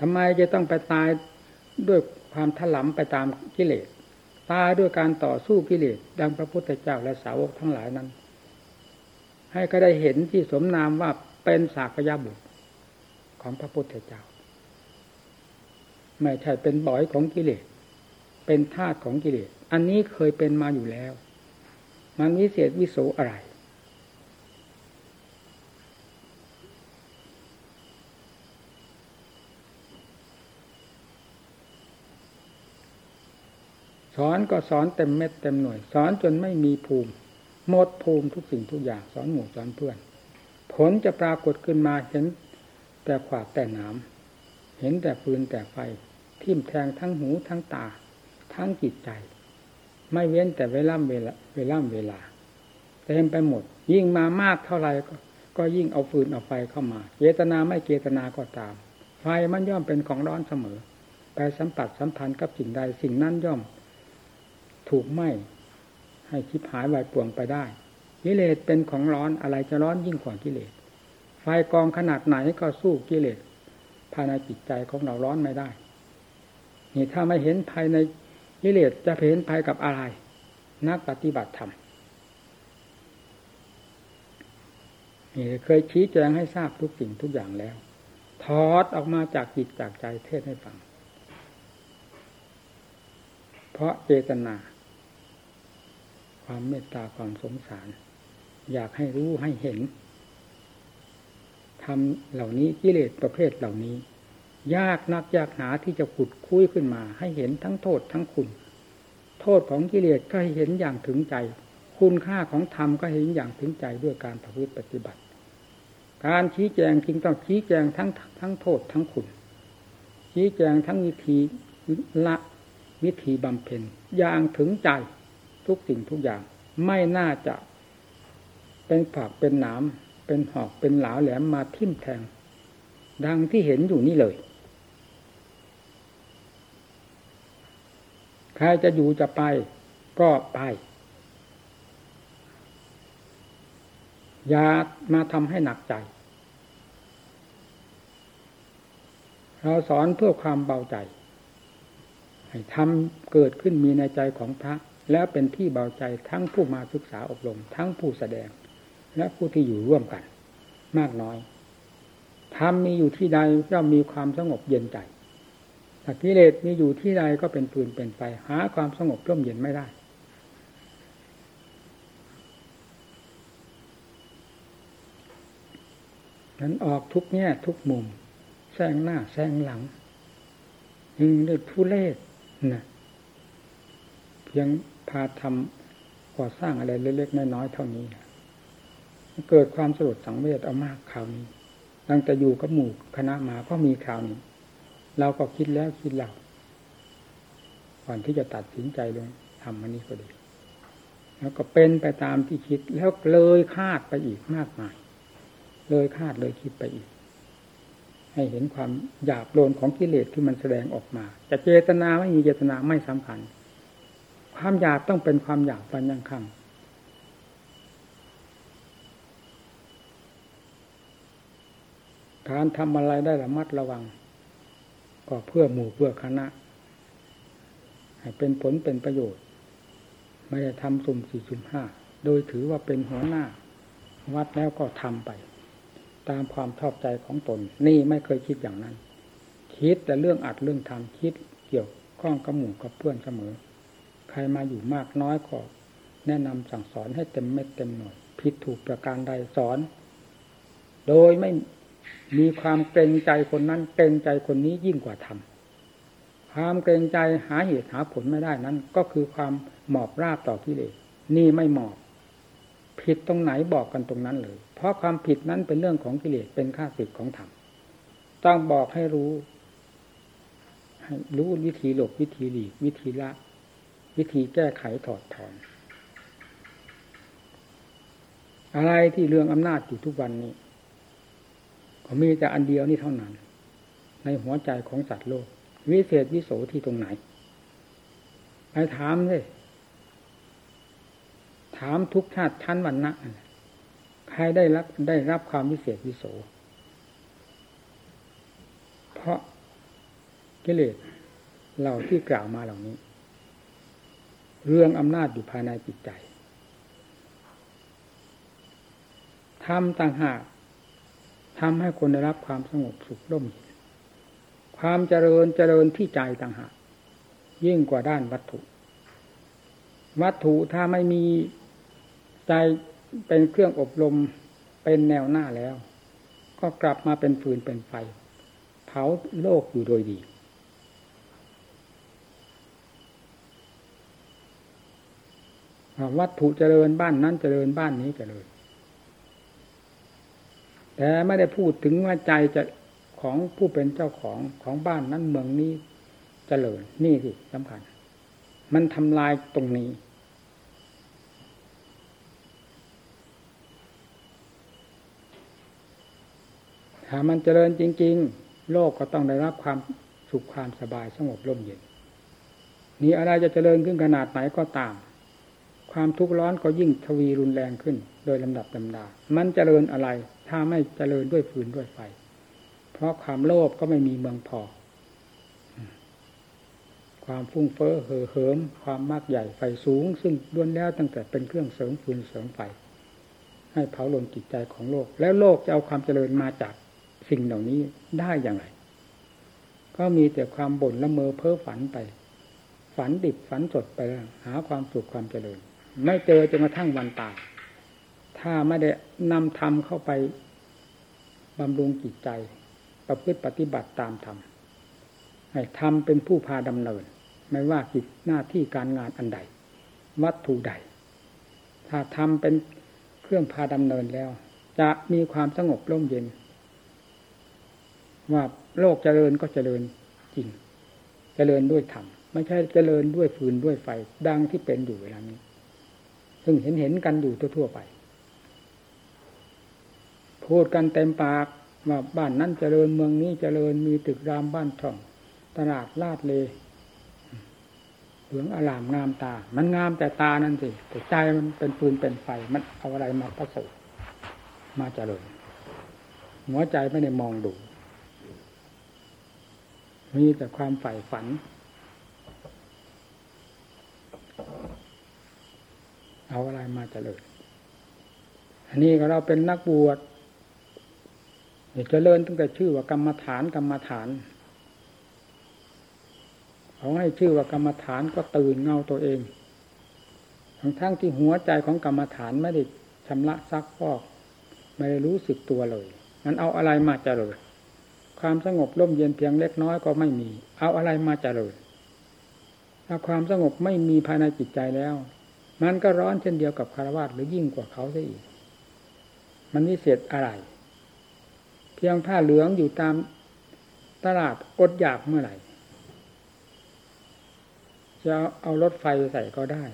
ทำไมจะต้องไปตายด้วย ความถลำไปตามกิเลสตายด้วยการต่อสู้กิเลสดังพระพุทธเจ้าและสาวกทั้งหลายนั้น ให้ก็ได้เห็นที่สมนามว่าเป็นสากยบุตรของพระพุทธเจ้า ไม่ใช่เป็นบ่อยของกิเลสเป็นธาตุของกิเลสอันนี้เคยเป็นมาอยู่แล้ว มันวิเศษวิโสอะไร สอนก็สอนเต็มเม็ดเต็มหน่วย สอนจนไม่มีภูมิหมดภูมิทุกสิ่งทุกอย่างสอนหมู่สอนเพื่อน ผลจะปรากฏขึ้นมาเห็นแต่ขวาดแต่หนามเห็นแต่ฟืนแต่ไฟ ทิ่มแทงทั้งหูทั้งตา ทั้งจิตใจ ไม่เว้นแต่เวลาเวลาเวลาเวลาเต็มไปหมด ยิ่งมามากเท่าไหรก็ก็ยิ่งเอาฟืนเอาไฟเข้ามา เจตนาไม่เจตนาก็ตาม ไฟมันย่อมเป็นของร้อนเสมอ ไปสัมผัสสัมพันธ์กับสิ่งใดสิ่งนั้นย่อม ถูกไหมให้คิดหายวายป่วงไปได้ กิเลสเป็นของร้อนอะไรจะร้อนยิ่งกว่ากิเลส ไฟกองขนาดไหนก็สู้กิเลสภายในจิตใจของเราร้อนไม่ได้ นี่ถ้าไม่เห็นภายในกิเลสจะเห็นภายกับอะไร นักปฏิบัติธรรมนี่เคยชี้แจงให้ทราบทุกสิ่งทุกอย่างแล้ว ถอดออกมาจากจิตจากใจเทศให้ฟัง เพราะเจตนา ความเมตตาความสงสาร อยากให้รู้ให้เห็นทำเหล่านี้กิเลสประเภทเหล่านี้ ยากนักยากหนาที่จะขุดคุยขึ้นมา ให้เห็นทั้งโทษทั้งคุณ โทษของกิเลสก็ให้เห็นอย่างถึงใจ คุณค่าของธรรมก็เห็นอย่างถึงใจด้วยการประพฤติปฏิบัติ การชี้แจงจริงต้องชี้แจงทั้งทั้งโทษทั้งคุณ ชี้แจงทั้งวิธีละวิธีบำเพ็ญอย่างถึงใจ ทุกสิ่งทุกอย่าง ไม่น่าจะ เป็นผักเป็นหนามเป็นหอกเป็นหลาแหลมมาทิ่มแทง ดังที่เห็นอยู่นี่เลย ใครจะอยู่จะไป ก็ไป อย่ามาทำให้หนักใจ เราสอนเพื่อความเบาใจ ให้ทำเกิดขึ้นมีในใจของพระ แล้วเป็นที่เบาใจทั้งผู้มาศึกษาอบรม ทั้งผู้แสดง และผู้ที่อยู่ร่วมกัน มากน้อยธรรมมีอยู่ที่ใดย่อมมีความสงบเย็นใจถ้ากิเลสมีอยู่ที่ใดก็เป็นปืนเป็นไฟหาความสงบร่มเย็นไม่ได้ นั้นออกทุกแง่ทุกมุมแซงหน้าแซงหลัง ยิงด้วยทุเล่นะเพียง พาทำก่อสร้างอะไรเล็กๆน้อยๆเท่านี้เกิดความสลดสังเวชเอามากคราวนี้ตั้งแต่อยู่กับหมู่คณะมาก็มีคราวนี้ เราก็คิดแล้วคิดเล่าก่อนที่จะตัดสินใจลงทำมันนี้ก็ดี แล้วก็เป็นไปตามที่คิดแล้วเลยคาดไปอีกมากมาย เลยคาดเลยคิดไปอีก ให้เห็นความหยาบโลนของกิเลสที่มันแสดงออกมา จะเจตนาไม่มีเจตนาไม่สำคัญ ความหยาบต้องเป็นความหยาบปัญญังคำการทำอะไรได้ระมัดระวัง ก็เพื่อหมู่เพื่อคณะ ให้เป็นผลเป็นประโยชน์ ไม่ได้ทำสุ่มสี่สุ่มห้าโดยถือว่าเป็นหัวหน้า วัดแล้วก็ทำไป ตามความชอบใจของตน นี่ไม่เคยคิดอย่างนั้น คิดแต่เรื่องอัดเรื่องทำคิดเกี่ยวข้องกับหมู่กับเพื่อนเสมอ รมาอยู่มากน้อยก็แนะนำสั่งสอนให้เต็มเม็ดเต็มหน่วยผิดถูกประการใดสอน โดยไม่มีความเกรงใจคนนั้นเกรงใจคนนี้ยิ่งกว่าทำความเกรงใจหาเหตุหาผลไม่ได้นั้น ก็คือความหมอบราบต่อกิเลสนี่ไม่หมอบผิดตรงไหนบอกกันตรงนั้นเลย เพราะความผิดนั้นเป็นเรื่องของกิเลสเป็นข้าศึกของธรรมต้องบอกให้รู้ ให้รู้วิธีหลบวิธีหลีกวิธีละ วิธีแก้ไขถอดถอน อะไรที่เรื่องอำนาจอยู่ทุกวันนี้ ก็มีแต่อันเดียวนี่เท่านั้น ในหัวใจของสัตว์โลก วิเศษวิโสที่ตรงไหน ไปถามเลยถามทุกชาติชั้นวันนะใครได้รับได้รับความวิเศษวิโส เพราะกิเลสเหล่าที่กล่าวมาเหล่านี้ เรื่องอำนาจอยู่ภายในจิตใจทำต่างหากทำให้คนได้รับความสงบสุขร่มเย็นความเจริญเจริญที่ใจต่างหากยิ่งกว่าด้านวัตถุ วัตถุถ้าไม่มีใจเป็นเครื่องอบรมเป็นแนวหน้าแล้ว ก็กลับมาเป็นฟืนเป็นไฟ เผาโลกอยู่โดยดี วัตถุเจริญบ้านนั้นเจริญบ้านนี้เจริญ แต่ไม่ได้พูดถึงว่าใจจะของผู้เป็นเจ้าของของบ้านนั้นเมืองนี้จเจริญนี่สิสำคัญ มันทำลายตรงนี้ ถ้ามันเจริญจริง ๆ โลกก็ต้องได้รับความสุขความสบายสงบร่มเย็น นี่อะไรจะเจริญขึ้นขนาดไหนก็ตาม ความทุกข์ร้อนก็ยิ่งทวีรุนแรงขึ้น โดยลำดับลำดา มันเจริญอะไร ถ้าไม่เจริญด้วยฟืนด้วยไฟ เพราะความโลภก็ไม่มีเมืองพอ ความฟุ้งเฟ้อเห่อเหิม ความมากใหญ่ไฟสูง ซึ่งล้วนแล้วตั้งแต่เป็นเครื่องเสริมฟืนเสริมไฟ ให้เผาลนจิตใจของโลก แล้วโลกจะเอาความเจริญมาจากสิ่งเหล่านี้ได้อย่างไร ก็มีแต่ความบ่นละเมอเพ้อฝันไป ฝันดิบฝันสดไปหาความสุขความเจริญ ไม่เจอจนกระทั่งวันตาย ถ้าไม่ได้นำธรรมเข้าไปบำรุงจิตใจ ประพฤติปฏิบัติตามธรรมให้ธรรมเป็นผู้พาดำเนิน ไม่ว่ากิจหน้าที่การงานอันใด วัตถุใด ถ้าธรรมเป็นเครื่องพาดำเนินแล้ว จะมีความสงบร่มเย็น ว่าโลกเจริญก็เจริญจริง เจริญด้วยธรรมไม่ใช่เจริญด้วยฟืนด้วยไฟ ดังที่เป็นอยู่เวลานี้ ซึ่งเห็นเห็นกันอยู่ทั่วๆไป พูดกันเต็มปากว่าบ้านนั้นเจริญเมืองนี้เจริญมีตึกรามบ้านช่อง ตลาดลาดเลเหลืองอลามงามตา มันงามแต่ตานั่นสิแต่ใจมันเป็นปืนเป็นไฟ มันเอาอะไรมาผสมมาเจริญหัวใจไม่ได้มองดู มีแต่ความใฝ่ฝัน เอาอะไรมาเจริญ อันนี้ก็เราเป็นนักบวชเจริญตั้งแต่ชื่อว่ากรรมฐานกรรมฐานเขาให้ชื่อว่ากรรมฐานก็ตื่นเงาตัวเองทั้งทั้งที่หัวใจของกรรมฐานไม่ได้ชำระซักฟอก ไม่ได้รู้สึกตัวเลย มันเอาอะไรมาเจริญ ความสงบร่มเย็นเพียงเล็กน้อยก็ไม่มี เอาอะไรมาเจริญถ้าความสงบไม่มีภายในจิตใจแล้ว มันก็ร้อนเช่นเดียวกับคารวะหรือยิ่งกว่าเขาซะอีก มันวิเศษอะไร เพียงผ้าเหลืองอยู่ตามตลาดอดอยากเมื่อไหร่ จะเอารถไฟใส่ก็ได้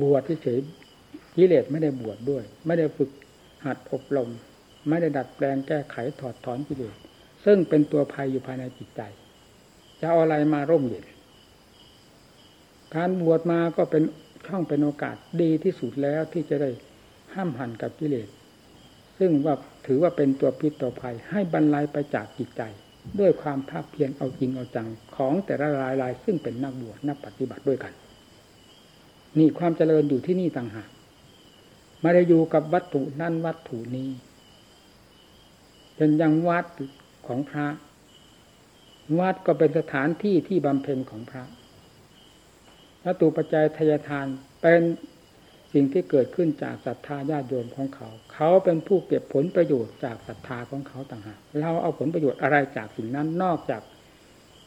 บวชที่เฉยกิเลสไม่ได้บวชดด้วย ไม่ได้ฝึกหัดอบรมไม่ได้ดัดแปลงแก้ไขถอดถอนกิเลสซึ่งเป็นตัวภัยอยู่ภายในจิตใจ จะเอาอะไรมาร่มเย็น การบวชมาก็เป็นช่องเป็นโอกาสดีที่สุดแล้วที่จะได้ห้ามหันกับกิเลส ซึ่งว่าถือว่าเป็นตัวพิษตัวภัย ให้บรรลัยไปจากจิตใจ ด้วยความภาคเพียรเอาจริงเอาจังของแต่ละรายราย ซึ่งเป็นนักบวชนักปฏิบัติด้วยกัน นี่ความเจริญอยู่ที่นี่ต่างหากไม่ได้อยู่กับวัตถุนั่นวัตถุนี้เป็นยังวัดของพระ วัดก็เป็นสถานที่ที่บำเพ็ญของพระ วัตถุปัจจัยทายทานเป็นสิ่งที่เกิดขึ้นจากศรัทธาญาติโยมของเขา เขาเป็นผู้เก็บผลประโยชน์จากศรัทธาของเขาต่างหากเราเอาผลประโยชน์อะไรจากสิ่งนั้นนอกจาก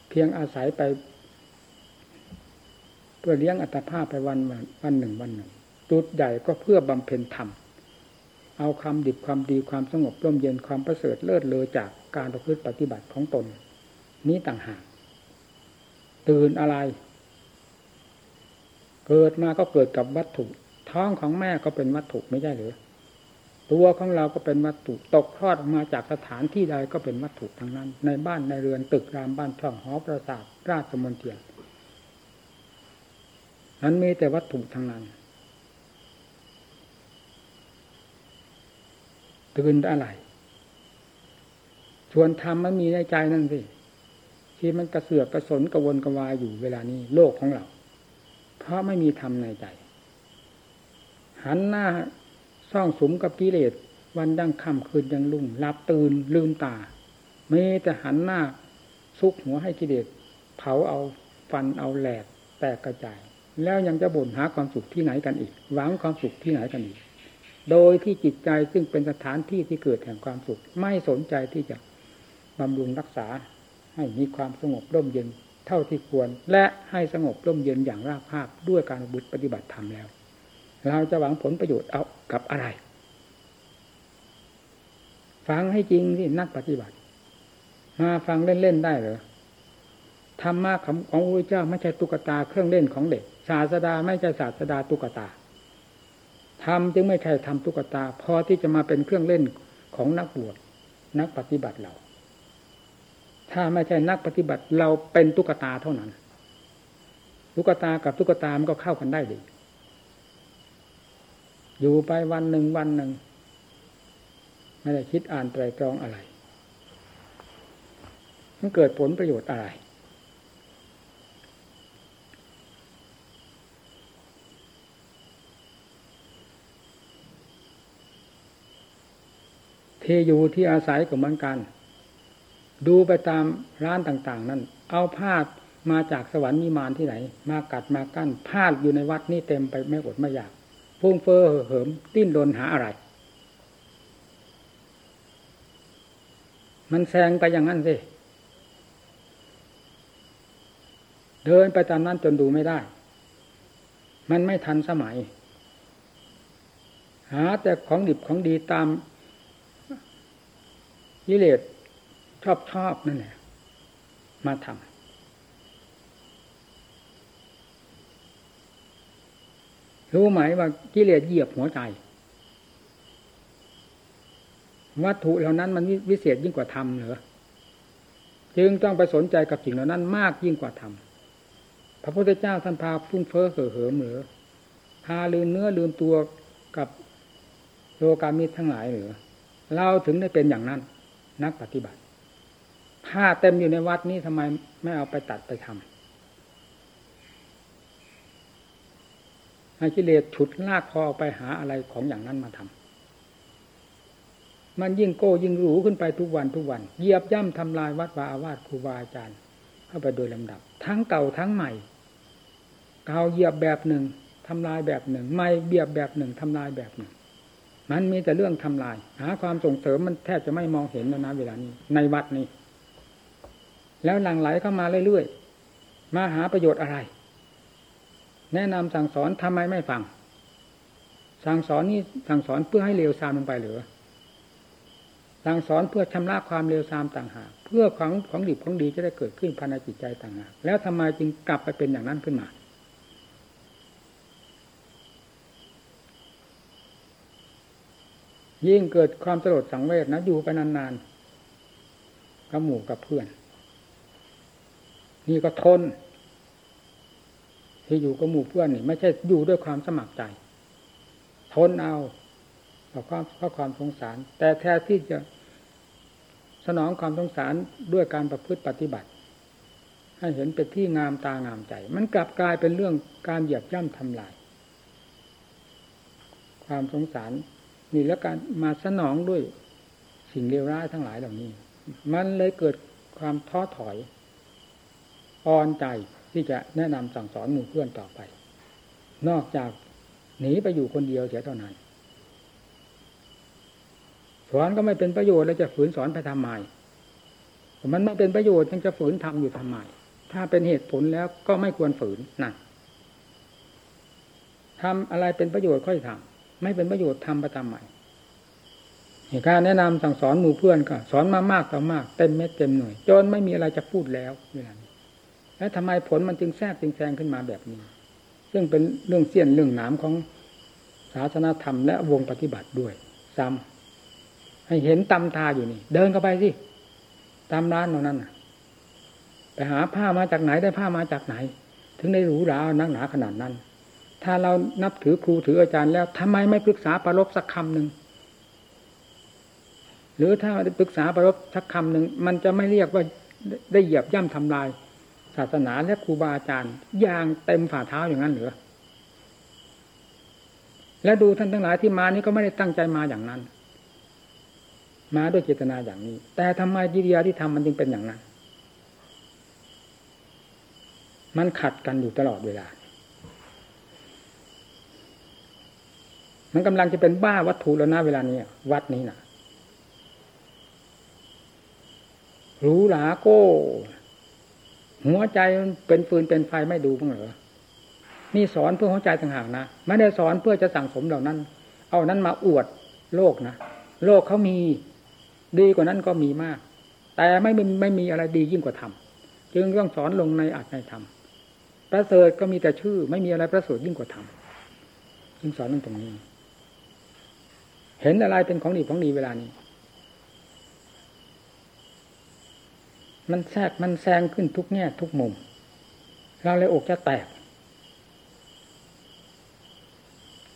เพียงอาศัยไป เพื่อเลี้ยงอัตภาพไปวันวันหนึ่งวันหนึ่งจุดใหญ่ก็เพื่อบำเพ็ญธรรมเอาความดิบความดีความสงบร่มเย็นความประเสริฐเลิศเลอจากการประพฤติปฏิบัติของตน นี้ต่างหากตื่นอะไร เกิดมาก็เกิดกับวัตถุ ท้องของแม่ก็เป็นวัตถุไม่ใช่หรือตัวของเราก็เป็นวัตถุตกคลอดออกมาจากสถานที่ใดก็เป็นวัตถุทั้งนั้น ในบ้านในเรือนตึกรามบ้านช่องหอประสาทราชมนเทียนนั้นมีแต่วัตถุทั้งนั้นตื่นอะไร ชวนทำมันมีในใจนั่นสิที่มันกระเสือกกระสนกระวนกระวายอยู่เวลานี้ โลกของเรา เพราะไม่มีธรรมในใจ หันหน้าซ่องสมกับกิเลสวันยังค่ำคืนยังลุ่งหลับตื่นลืมตาไม่แต่หันหน้าซุกหัวให้กิเลสเผาเอาฟันเอาแหลกแตกกระจาย แล้วยังจะบ่นหาความสุขที่ไหนกันอีก หวังความสุขที่ไหนกันอีก โดยที่จิตใจซึ่งเป็นสถานที่ที่เกิดแห่งความสุข ไม่สนใจที่จะบำรุงรักษาให้มีความสงบร่มเย็น เท่าที่ควร และให้สงบร่มเย็นอย่างราบคาบด้วยการบุตรปฏิบัติธรรมแล้ว เราจะหวังผลประโยชน์เอากับอะไร ฟังให้จริงที่นักปฏิบัติ มาฟังเล่นๆได้เหรอธรรมะของพระพุทธเจ้าไม่ใช่ตุกตาเครื่องเล่นของเด็ก ศาสดาไม่ใช่ศาสดาตุกตาธรรมจึงไม่ใช่ทำตุกตา พอที่จะมาเป็นเครื่องเล่นของนักบวชนักปฏิบัติเรา ถ้าไม่ใช่นักปฏิบัติเราเป็นตุ๊กตาเท่านั้น ตุ๊กตากับตุ๊กตามันก็เข้ากันได้ดี อยู่ไปวันหนึ่งวันหนึ่งไม่ได้คิดอ่านไตรตรองอะไร มันเกิดผลประโยชน์อะไร ที่อยู่ที่อาศัยกับมันกัน ดูไปตามร้านต่าง ๆ นั้นเอาผ้ามาจากสวรรค์นิมานที่ไหน มากัดมากั้นผ้าอยู่ในวัดนี่เต็มไปไม่อดไม่อยากพุ่งเฟ้อเหิมติ้นรนหาอะไร มันแซงไปอย่างนั้นสิเดินไปตามนั้นจนดูไม่ได้ มันไม่ทันสมัย หาแต่ของดิบของดีตามยิเลศ ชอบชอบนั่นแหละ มาทำรู้ไหมว่ากิเลสเหยียบหัวใจ วัตถุเหล่านั้นมันวิเศษยิ่งกว่าธรรมเหรอจึงต้องไปสนใจกับสิ่งเหล่านั้นมากยิ่งกว่าธรรมพระพุทธเจ้าท่านพาฟุ้งเฟ้อเห่อเหิมหรือพาลืมเนื้อลืมตัวกับโลกามิตรทั้งหลายเหรือเราถึงได้เป็นอย่างนั้น นักปฏิบัติ ผ้าเต็มอยู่ในวัดนี้ทำไมไม่เอาไปตัดไปทำให้กิเลสฉุดลากคอไปหาอะไรของอย่างนั้นมาทำมันยิ่งโก้ยิ่งหรูขึ้นไปทุกวันทุกวันเหยียบย่ำทำลายวัดวาอาวาสครูบาอาจารย์ เข้าไปโดยลำดับ ทั้งเก่าทั้งใหม่ เก่าเหยียบแบบหนึ่งทำลายแบบหนึ่ง ใหม่เบียบแบบหนึ่งทำลายแบบหนึ่งมันมีแต่เรื่องทำลาย หาความส่งเสริมมันแทบจะไม่มองเห็นแล้วนะเวลานี้ ในวัดนี้ แล้วหลั่งไหลเข้ามาเรื่อยๆ มาหาประโยชน์อะไร แนะนำสั่งสอนทำไมไม่ฟัง สั่งสอนนี่สั่งสอนเพื่อให้เลวทรามลงไปหรือสั่งสอนเพื่อชำระความเลวทรามต่างหาก เพื่อของของดีของดีจะได้เกิดขึ้นภายในจิตใจต่างหาก แล้วทำไมจึงกลับไปเป็นอย่างนั้นขึ้นมายิ่งเกิดความสลดสังเวชนะอยู่ไปนานๆกับหมู่กับเพื่อน นี่ก็ทน ที่อยู่กับหมู่เพื่อนนี่ไม่ใช่อยู่ด้วยความสมัครใจ ทนเอาเพราะความเพราะความสงสาร แต่แท้ที่จะสนองความสงสารด้วยการประพฤติปฏิบัติ ให้เห็นเป็นที่งามตางามใจ มันกลับกลายเป็นเรื่องการเหยียบย่ำทำลาย ความสงสารนี่แล้วการมาสนองด้วยสิ่งเลวร้ายทั้งหลายเหล่านี้ มันเลยเกิดความท้อถอย อ่อนใจที่จะแนะนำสั่งสอนหมู่เพื่อนต่อไป นอกจากหนีไปอยู่คนเดียวเสียเท่านั้นสอนก็ไม่เป็นประโยชน์แล้วจะฝืนสอนไปทำไมมันไม่เป็นประโยชน์ยังจะฝืนทำอยู่ทำไมถ้าเป็นเหตุผลแล้วก็ไม่ควรฝืนนั่นทำอะไรเป็นประโยชน์ค่อยทำไม่เป็นประโยชน์ทำไปทำไมเหตุการแนะนำสั่งสอนหมู่เพื่อนก็สอนมามากต่อมากเต็มเม็ดเต็มหน่วยจนไม่มีอะไรจะพูดแล้วเวลาน แล้วทำไมผลมันจึงแทรกจึงแซงขึ้นมาแบบนี้ ซึ่งเป็นเรื่องเสี้ยนเรื่องหนามของศาสนาธรรมและวงปฏิบัติด้วย ซ้ำให้เห็นตำทาอยู่นี่ เดินเข้าไปสิตามร้านตรงนั้นน่ะไปหาผ้ามาจากไหนได้ผ้ามาจากไหน ถึงได้หรูหรานักหนาขนาดนั้น ถ้าเรานับถือครูถืออาจารย์แล้วทำไมไม่ปรึกษาประลบสักคำหนึ่งหรือถ้าปรึกษาประลบสักคำหนึ่งมันจะไม่เรียกว่าได้เหยียบย่ำทำลาย ศาสนาและครูบาอาจารย์อย่างเต็มฝ่าเท้าอย่างนั้นเหรือและดูท่านทั้งหลายที่มานี่ก็ไม่ได้ตั้งใจมาอย่างนั้น มาด้วยเจตนาอย่างนี้ แต่ทำไมกิริยาที่ทำมันจึงเป็นอย่างนั้น มันขัดกันอยู่ตลอดเวลา มันกำลังจะเป็นบ้าวัตถุแล้วนะเวลานี้วัดนี้นะหรูหราโก้ หัวใจมันเป็นฟืนเป็นไฟไม่ดูบ้างเหรอนี่สอนเพื่อหัวใจต่างหากนะไม่ได้สอนเพื่อจะสั่งสมเหล่านั้น เอานั้นมาอวดโลกนะโลกเขามีดีกว่านั้นก็มีมาก แต่ไม่มีไม่มีอะไรดียิ่งกว่าธรรมจึงต้องสอนลงในอัตในธรรมประเสริฐก็มีแต่ชื่อ ไม่มีอะไรประเสริฐยิ่งกว่าธรรมจึงสอนลงตรงนี้ เห็นอะไรเป็นของดีของดีเวลานี้ มันแทรกมันแซงขึ้นทุกแง่ทุกมุม เราเลยอกจะแตก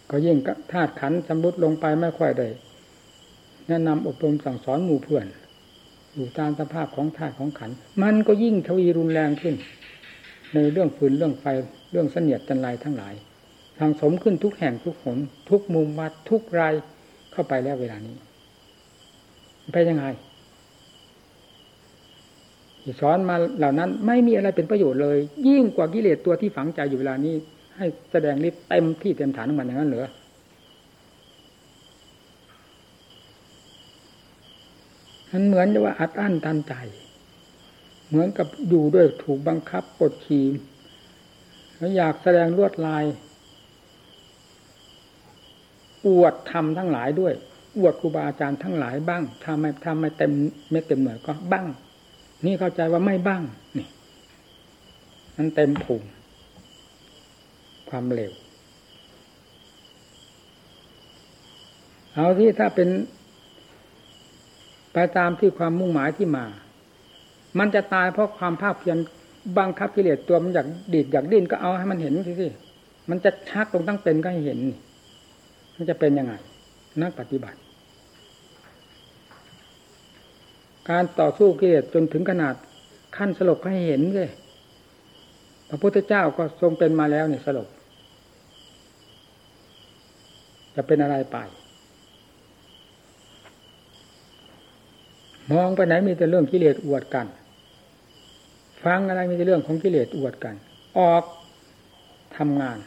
ก็ยิ่งธาตุขันสำรุดลงไปไม่ค่อยได้แนะนำอบรมสั่งสอนหมู่เพื่อน อยู่ตามสภาพของธาตุของขัน มันก็ยิ่งทวีรุนแรงขึ้น ในเรื่องฟืนเรื่องไฟเรื่องเสนียดจันไรทั้งหลายทางสมขึ้นทุกแห่งทุกหน ทุกมุมวัดทุกรายเข้าไปแล้วเวลานี้ ไปยังไง สอนมาเหล่านั้นไม่มีอะไรเป็นประโยชน์เลย ยิ่งกว่ากิเลสตัวที่ฝังใจอยู่เวลานี้ ให้แสดงฤทธิ์เต็มที่เต็มฐานของมันอย่างนั้นเหรอมันเหมือนว่าอัดอั้นตันใจ เหมือนกับอยู่ด้วยถูกบังคับกดขี่แล้วอยากแสดงลวดลาย อวดทำทั้งหลายด้วย อวดครูบาอาจารย์ทั้งหลายบ้างทำไม่ทำไม่เต็มไม่เต็มหน่วยก็บ้าง นี่เข้าใจว่าไม่บ้างนี่มันเต็มภูมิความเร็ว เอาที่ถ้าเป็นไปตามที่ความมุ่งหมายที่มา มันจะตายเพราะความภาคเพียรบังคับกิเลสตัวมันอยากดีดอยากดิ้นก็เอาให้มันเห็นสิสิมันจะชักตรงตั้งเป็นก็ให้เห็น มันจะเป็นยังไง นักปฏิบัติ การต่อสู้กิเลสจนถึงขนาดขั้นสลบให้เห็นเลยพระพุทธเจ้าก็ทรงเป็นมาแล้วเนี่ยสลบจะเป็นอะไรไป มองไปไหนมีแต่เรื่องกิเลสอวดกัน ฟังอะไรมีแต่เรื่องของกิเลสอวดกัน ออกทำงาน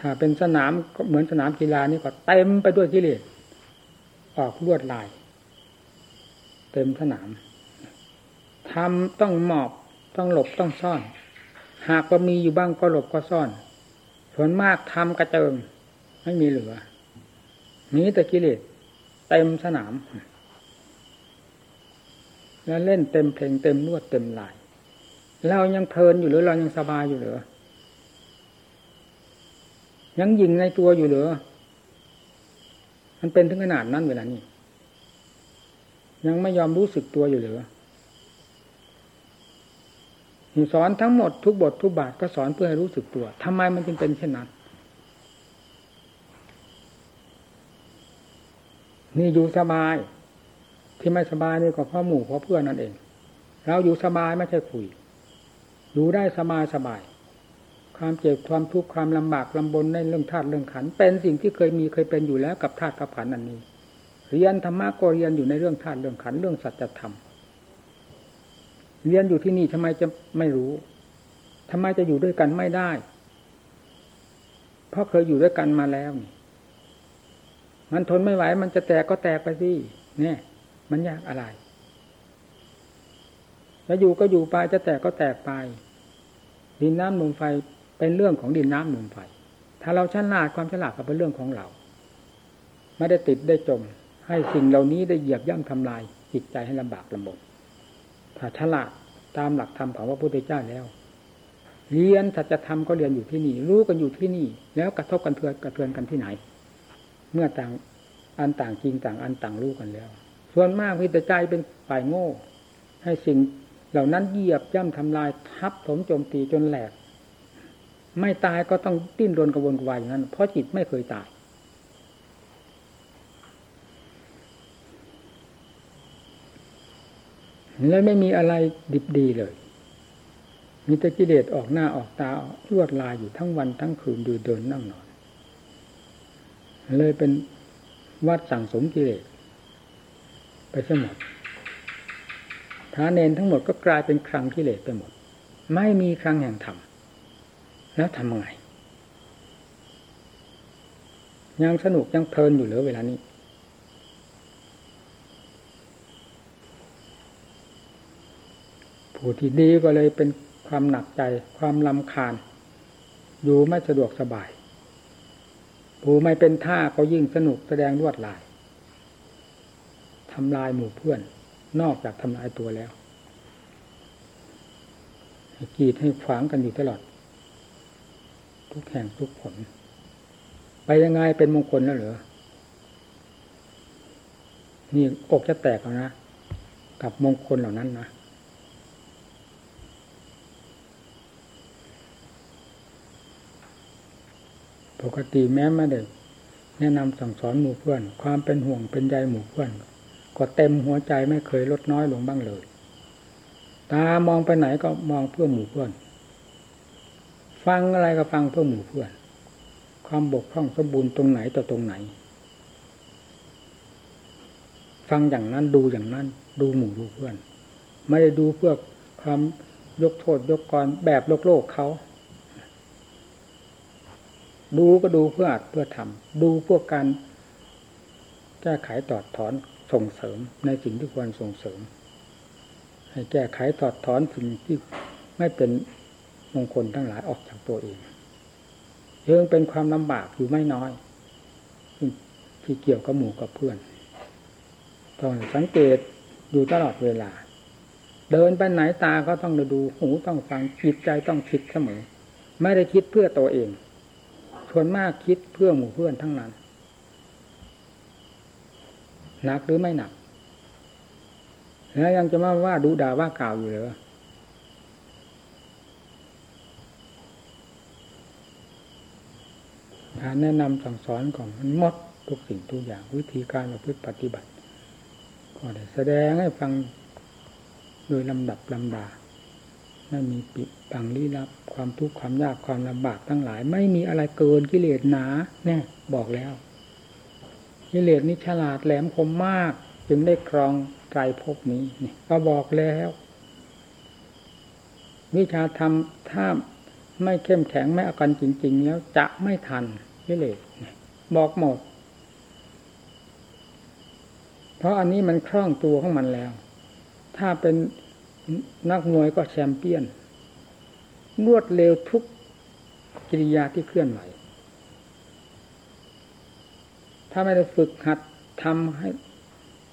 ถ้าเป็นสนามก็เหมือนสนามกีฬานี่ก็เต็มไปด้วยกิเลสออกลวดลาย เต็มสนามทำต้องหมอบต้องหลบต้องซ่อน หากว่ามีอยู่บ้างก็หลบก็ซ่อนส่วนมากทำกระเจิงไม่มีเหลือมีแต่กิเลสเต็มสนาม แล้วเล่นเต็มเพลงเต็มนวดเต็มลาย เรายังเพลินอยู่หรือเรายังสบายอยู่หรือยังยิงในตัวอยู่หรือมันเป็นถึงขนาดนั้นเวลานี้ ยังไม่ยอมรู้สึกตัวอยู่หรือสอนทั้งหมดทุกบททุกบาทก็สอนเพื่อให้รู้สึกตัวทำไมมันจึงเป็นเช่นนั้น นี่อยู่สบาย ที่ไม่สบายนี่ก็เพราะหมู่เพราะเพื่อนนั่นเอง เราอยู่สบายไม่ใช่คุย อยู่ได้สบายสบาย ความเจ็บความทุกข์ความลำบากลำบนในเรื่องธาตุเรื่องขัน เป็นสิ่งที่เคยมีเคยเป็นอยู่แล้วกับธาตุกับขันอันนี้ เรียนธรรมะก็เรียนอยู่ในเรื่องธาตุเรื่องขันเรื่องสัจธรรม เรียนอยู่ที่นี่ทำไมจะไม่รู้ทำไมจะอยู่ด้วยกันไม่ได้ เพราะเคยอยู่ด้วยกันมาแล้วนี่มันทนไม่ไหว มันจะแตกก็แตกไปสิเนี่ย มันยากอะไรจะอยู่ก็อยู่ไปจะแตกก็แตกไป ดินน้ำลมไฟเป็นเรื่องของดินน้ำลมไฟ ถ้าเราฉลาดความฉลาดก็เป็นเรื่องของเรา ไม่ได้ติดได้จม ให้สิ่งเหล่านี้ได้เหยียบย่ำทำลายจิตใจให้ลำบากลำบนถ้าฉลาดตามหลักธรรมของพระพุทธเจ้าแล้ว เรียนสัจธรรมก็เรียนอยู่ที่นี่ รู้กันอยู่ที่นี่ แล้วกระทบกันเทือนกระเทือนกันที่ไหน เมื่อต่างอันต่างจริงต่างอันต่างรู้กันแล้ว ส่วนมากพิจใจเป็นฝ่ายโง่ ให้สิ่งเหล่านั้นเหยียบย่ำทำลายทับถมโจมตีจนแหลก ไม่ตายก็ต้องติ้นรนกระวนกระวายอย่างนั้น เพราะจิตไม่เคยตาย แล้วไม่มีอะไรดิบดีเลย มีแต่กิเลสออกหน้าออกตาลวดลายอยู่ทั้งวันทั้งคืนดูเดินนั่งนอน เลยเป็นวัดสั่งสมกิเลสไปซะหมดพระเนนทั้งหมดก็กลายเป็นครังกิเลสไปหมด ไม่มีครังแห่งธรรมแล้วทำไงยังสนุกยังเพลินอยู่เหรือเวลานี้ ผู้ที่ดีก็เลยเป็นความหนักใจ ความลำคาญ อยู่ไม่สะดวกสบาย ผู้ไม่เป็นท่าก็ยิ่งสนุกแสดงลวดลายทำลายหมู่เพื่อน นอกจากทำลายตัวแล้วกีดให้ขวางกันอยู่ตลอด ทุกแห่งทุกผล ไปยังไงเป็นมงคลแล้วเหรอนี่อกจะแตกแล้วนะ กับมงคลเหล่านั้นนะ ปกติแม้ไม่ได้แนะนำสั่งสอนหมู่เพื่อน ความเป็นห่วงเป็นใยหมู่เพื่อน ก็เต็มหัวใจไม่เคยลดน้อยลงบ้างเลย ตามองไปไหนก็มองเพื่อหมู่เพื่อน ฟังอะไรก็ฟังเพื่อหมู่เพื่อน ความบกพร่องสมบูรณ์ตรงไหนต่อตรงไหน ฟังอย่างนั้นดูอย่างนั้น ดูหมู่ดูเพื่อน ไม่ได้ดูเพื่อความยกโทษยกกรแบบโลกโลกเขา ดูก็ดูเพื่ออัดเพื่อทำดูเพื่อการแก้ไขตอดถอนส่งเสริมในสิ่งที่ควรส่งเสริม ให้แก้ไขตอดถอนสิ่งที่ไม่เป็นมงคลทั้งหลายออกจากตัวเองยังเป็นความลำบากอยู่ไม่น้อย ที่เกี่ยวกับหมู่กับเพื่อนต้องสังเกตอยู่ตลอดเวลา เดินไปไหนตาก็ต้องดูหูต้องฟังจิตใจต้องคิดเสมอ ไม่ได้คิดเพื่อตัวเอง ส่วนมากคิดเพื่อหมู่เพื่อนทั้งนั้น หนักหรือไม่หนัก แล้วยังจะมาว่าดูด่าว่ากล่าวอยู่เหรอการแนะนำสั่งสอนของมันมดทุกสิ่งทุกอย่างวิธีการประพฤติปฏิบัติ ก็ได้แสดงให้ฟังโดยลำดับลำดา ไม่มีปิดบังลี้ลับ ความทุกข์ความยากความลำบากทั้งหลาย ไม่มีอะไรเกินกิเลสหนาเนี่ยบอกแล้ว กิเลสนี้ฉลาดแหลมคมมาก จึงได้ครองไตรภพนี้นี่ก็บอกแล้ว วิชาธรรมถ้าไม่เข้มแข็งไม่อากันจริง ๆ แล้วจะไม่ทันกิเลสบอกหมด เพราะอันนี้มันคล่องตัวของมันแล้ว ถ้าเป็น นักมวยก็แชมเปี้ยน รวดเร็วทุกกิริยาที่เคลื่อนไหว ถ้าไม่ได้ฝึกหัดทำให้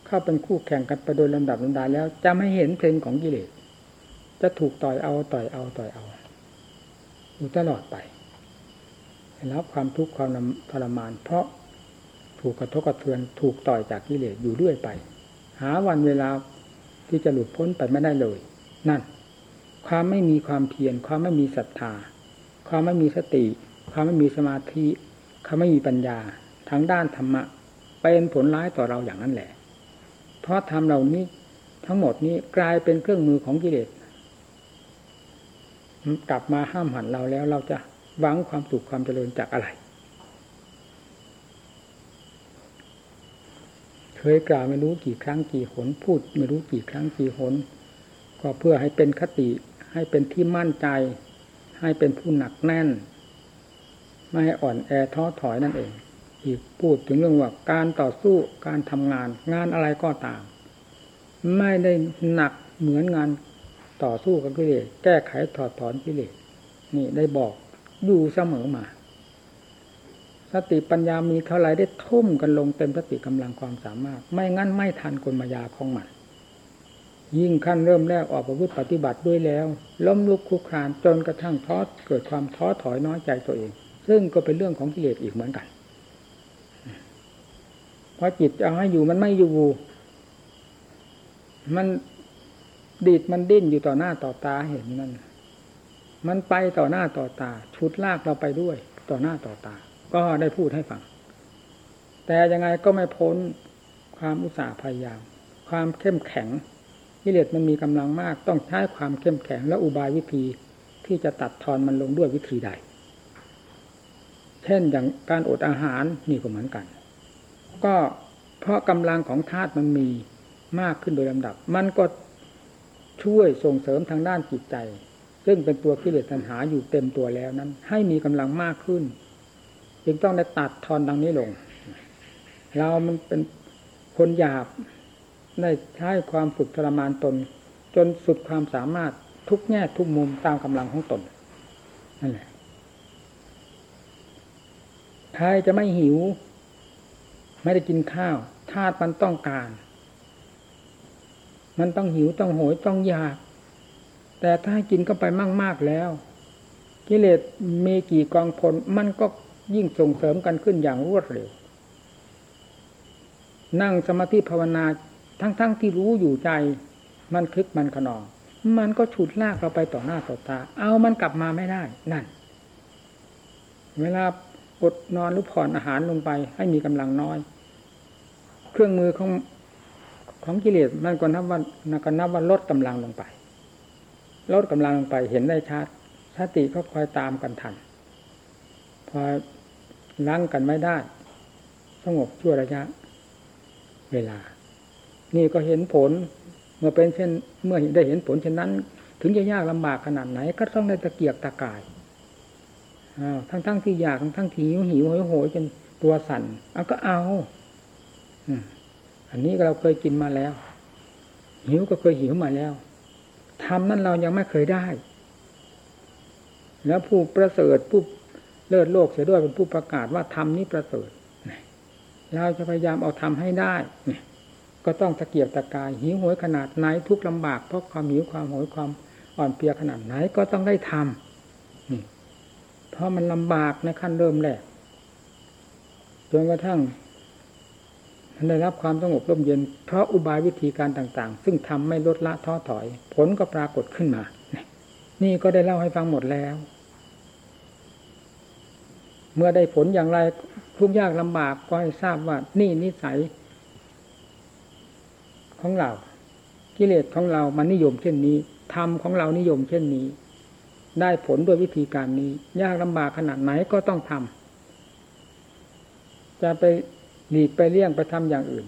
เข้าเป็นคู่แข่งกันไปโดยลำดับลำดาแล้ว จะไม่เห็นเพลงของกิเลส จะถูกต่อยเอาต่อยเอาต่อยเอาอยู่ตลอดไปรับความทุกข์ความทรมาน เพราะถูกกระทบกระเทือนถูกต่อยจากกิเลสอยู่เรื่อยไป หาวันเวลา ที่จะหลุดพ้นไปไม่ได้เลย นั่น ความไม่มีความเพียรความไม่มีศรัทธา ความไม่มีสติ ความไม่มีสมาธิ ความไม่มีปัญญาทางด้านธรรมะเป็นผลร้ายต่อเราอย่างนั้นแหละ เพราะทำเหล่านี้ทั้งหมดนี้กลายเป็นเครื่องมือของกิเลสกลับมาห้ามหันเราแล้วเราจะหวังความสุขความเจริญจากอะไร เคยกล่าวไม่รู้กี่ครั้งกี่หนพูดไม่รู้กี่ครั้งกี่หนก็เพื่อให้เป็นคติให้เป็นที่มั่นใจ ให้เป็นผู้หนักแน่น ไม่ให้อ่อนแอท้อถอยนั่นเอง อีกพูดถึงเรื่องว่าการต่อสู้การทำงาน งานอะไรก็ตาม ไม่ได้หนักเหมือนงานต่อสู้กับกิเลสแก้ไขถอดถอนกิเลสนี่ได้บอกอยู่เสมอมา สติปัญญามีเท่าไรได้ทุ่มกันลงเต็มสติกำลังความสามารถ ไม่งั้นไม่ทันกลมายาของมันยิ่งขั้นเริ่มแรกออกประพฤติปฏิบัติด้วยแล้ว ล้มลุกคลุกคลานจนกระทั่งท้อเกิดความท้อถอยน้อยใจตัวเอง ซึ่งก็เป็นเรื่องของกิเลสอีกเหมือนกันเพราะจิตเอาให้อยู่มันไม่อยู่ มันดีดมันดิ้นอยู่ต่อหน้าต่อตาเห็นนั่นมันไปต่อหน้าต่อตา ชุดลากเราไปด้วย ต่อหน้าต่อตา ก็ได้พูดให้ฟัง แต่ยังไงก็ไม่พ้นความอุตสาห์พยายาม ความเข้มแข็งกิเลสมันมีกำลังมาก ต้องใช้ความเข้มแข็งและอุบายวิธีที่จะตัดทอนมันลงด้วยวิธีใด เช่นอย่างการอดอาหารนี่ก็เหมือนกัน ก็เพราะกำลังของธาตุมันมีมากขึ้นโดยลำดับ มันก็ช่วยส่งเสริมทางด้านจิตใจ ซึ่งเป็นตัวกิเลสตัณหาอยู่เต็มตัวแล้วนั้น ให้มีกำลังมากขึ้น จึงต้องได้ตัดทอนดังนี้ลง เรามันเป็นคนหยาบได้ใช้ความฝึกทรมานตน จนสุดความสามารถทุกแง่ทุกมุมตามกำลังของตนนั่นแหละใครจะไม่หิว ไม่ได้กินข้าวธาตุมันต้องการ มันต้องหิวต้องโหยต้องอยาก แต่ถ้าให้กินเข้าไปมาก ๆแล้ว กิเลสมีกี่กองพลมันก็ ยิ่งส่งเสริมกันขึ้นอย่างรวดเร็ว นั่งสมาธิภาวนาทั้งๆทที่รู้อยู่ใจ มันคลึกมันขนอง มันก็ฉุดลากเราไปต่อหน้าต่อตา เอามันกลับมาไม่ได้นั่น เวลาอดนอนหรือผ่อนอาหารลงไป ให้มีกำลังน้อย เครื่องมือของของกิเลสมันก็นับว่านักนับว่าลดกำลังลงไป ลดกำลังลงไปเห็นได้ชัดสติก็คอยตามกันทันพอ ล้างกันไม่ได้ สงบชั่วระยะ เวลา นี่ก็เห็นผล เมื่อเป็นเช่น เมื่อได้เห็นผลเช่นนั้น ถึงจะยากลำบากขนาดไหน ก็ต้องได้ตะเกียกตะกายทั้งทั้งที่อยากทั้งทั้งที่หิวหิวโหยโหยจนตัวสั่นเอาก็เอาอันนี้เราเคยกินมาแล้ว หิวก็เคยหิวมาแล้วทำนั้นเรายังไม่เคยได้ แล้วผู้ประเสริฐผู้ เลิศโลกเสียด้วยเป็นผู้ประกาศว่าทำนี้ประเสริฐเราจะพยายามเอาทำให้ได้ก็ต้องตะเกียบตะกาย หิวโหยขนาดไหนทุกลำบากเพราะความหิวความโหยความอ่อนเพลียขนาดไหนก็ต้องได้ทำนี่เพราะมันลำบากในขั้นเริ่มแรกจนกระทั่งมันได้รับความสงบร่มเย็น เพราะอุบายวิธีการต่าง ๆ ซึ่งทำไม่ลดละท้อถอย ผลก็ปรากฏขึ้นมา นี่ก็ได้เล่าให้ฟังหมดแล้ว เมื่อได้ผลอย่างไรทุกยากลำบากก็ให้ทราบว่านี่นิสัย ของเรา กิเลสของเรามันนิยมเช่นนี้ธรรมของเรานิยมเช่นนี้ ได้ผลด้วยวิธีการนี้ ยากลำบากขนาดไหนก็ต้องทำจะไปหลีกไปเลี่ยงไปทำอย่างอื่น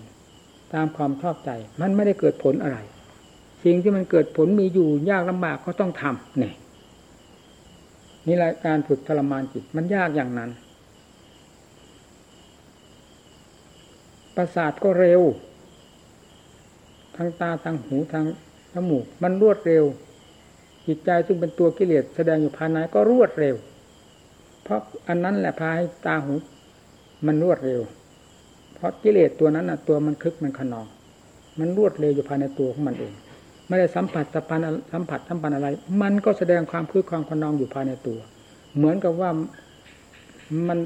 ตามความชอบใจ มันไม่ได้เกิดผลอะไร สิ่งที่มันเกิดผลมีอยู่ยากลำบากก็ต้องทำเนี่ย นี่แหละการฝึกทรมานจิตมันยากอย่างนั้น ประสาทก็เร็ว ทางตาทางหูทางจมูก มันรวดเร็ว จิตใจซึ่งเป็นตัวกิเลสแสดงอยู่ภายในก็รวดเร็ว เพราะอันนั้นแหละพาให้ตาหู มันรวดเร็ว เพราะกิเลสตัวนั้นอะตัวมันคึกมันขนอง มันรวดเร็วอยู่ภายในตัวของมันเอง ไม่ได้สัมผัสสัมพันสัมผัสสัมพันอะไร มันก็แสดงความคึกความขนองอยู่ภายในตัว เหมือนกับว่ามัน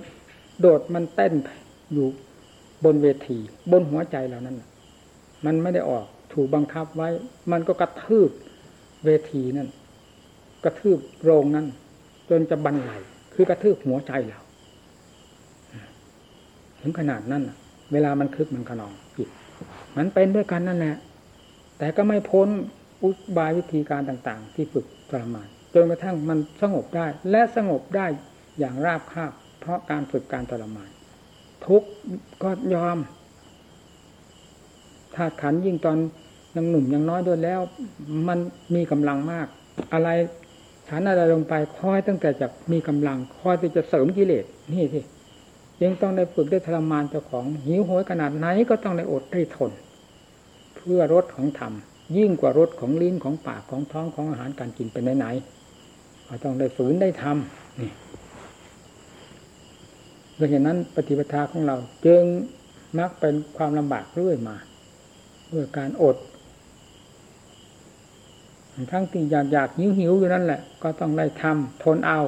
โดดมันเต้นอยู่บนเวที บนหัวใจเรานั้นมันไม่ได้ออกถูกบังคับไว้ มันก็กระทืบเวทีนั่นกระทืบโรงนั้น จนจะบันไหลคือกระทืบหัวใจเราถึงขนาดนั้นเวลามันคึกมันขนองจิตมันเป็นด้วยกันนั่นแหละแต่ก็ไม่พ้น อุบายวิธีการต่างๆ ที่ฝึกทรมานจนกระทั่งมันสงบได้ และสงบได้อย่างราบคาบ เพราะการฝึกการทรมาน ทุกก็ยอมธาตุขันยิ่งตอนยังหนุ่มยังน้อยด้วยแล้ว มันมีกำลังมาก อะไรฉันอะไรลงไปคอยตั้งแต่จะมีกำลังคอยที่จะเสริมกิเลสนี่ที่ยังต้องได้ฝึกได้ทรมานเจ้าของหิวโหยขนาดไหนก็ต้องได้อดได้ทน เพื่อรสของธรรม ยิ่งกว่ารสของลิ้นของปากของท้องของอาหารการกินเป็นไหนๆก็ต้องได้ฝืนได้ทำนี่ดังนั้นปฏิปทาของเราจึงมักเป็นความลำบากเรื่อยมาด้วยการอด ทั้งที่อยากอยากหิวหิวอยู่นั่นแหละ ก็ต้องได้ทำทนเอา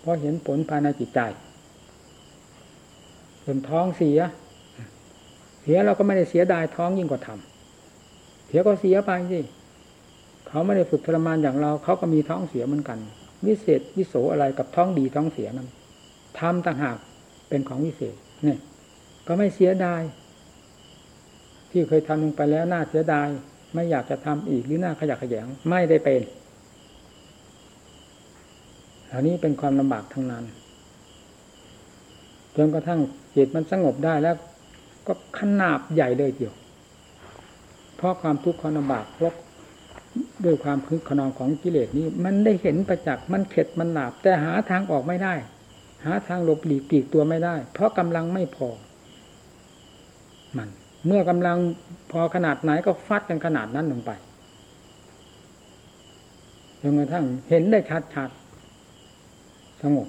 เพราะเห็นผลภายในจิตใจจนท้องเสีย เสีสียเราก็ไม่ได้เสียดายท้องยิ่งกว่าทำ เสียก็เสียไปสิเขาไม่ได้ฝึกทรมานอย่างเรา เขาก็มีท้องเสียเหมือนกัน วิเศษวิโสอะไรกับท้องดีท้องเสียนั้นทำต่างหากเป็นของวิเศษเนี่ยก็ไม่เสียดายที่เคยทำลงไปแล้วน่าเสียดาย ไม่อยากจะทำอีกหรือหน้าขยะขยงไม่ได้เป็นเหล่านี้เป็นความลำบากทั้งนั้นจนกระทั่งจิตมันสงบได้แล้ว ก็ขนาบใหญ่เลยเดียว เพราะความทุกข์ความลำบากเพราะด้วยความคึกขนองของกิเลสนี้ มันได้เห็นประจักษ์มันเข็ดมันหนาบ แต่หาทางออกไม่ได้ หาทางหลบหลีกปีกตัวไม่ได้ เพราะกำลังไม่พอ มัน เมื่อกำลังพอขนาดไหนก็ฟัดกันขนาดนั้นลงไปจนกระทั่งเห็นได้ชัดชัดสงบ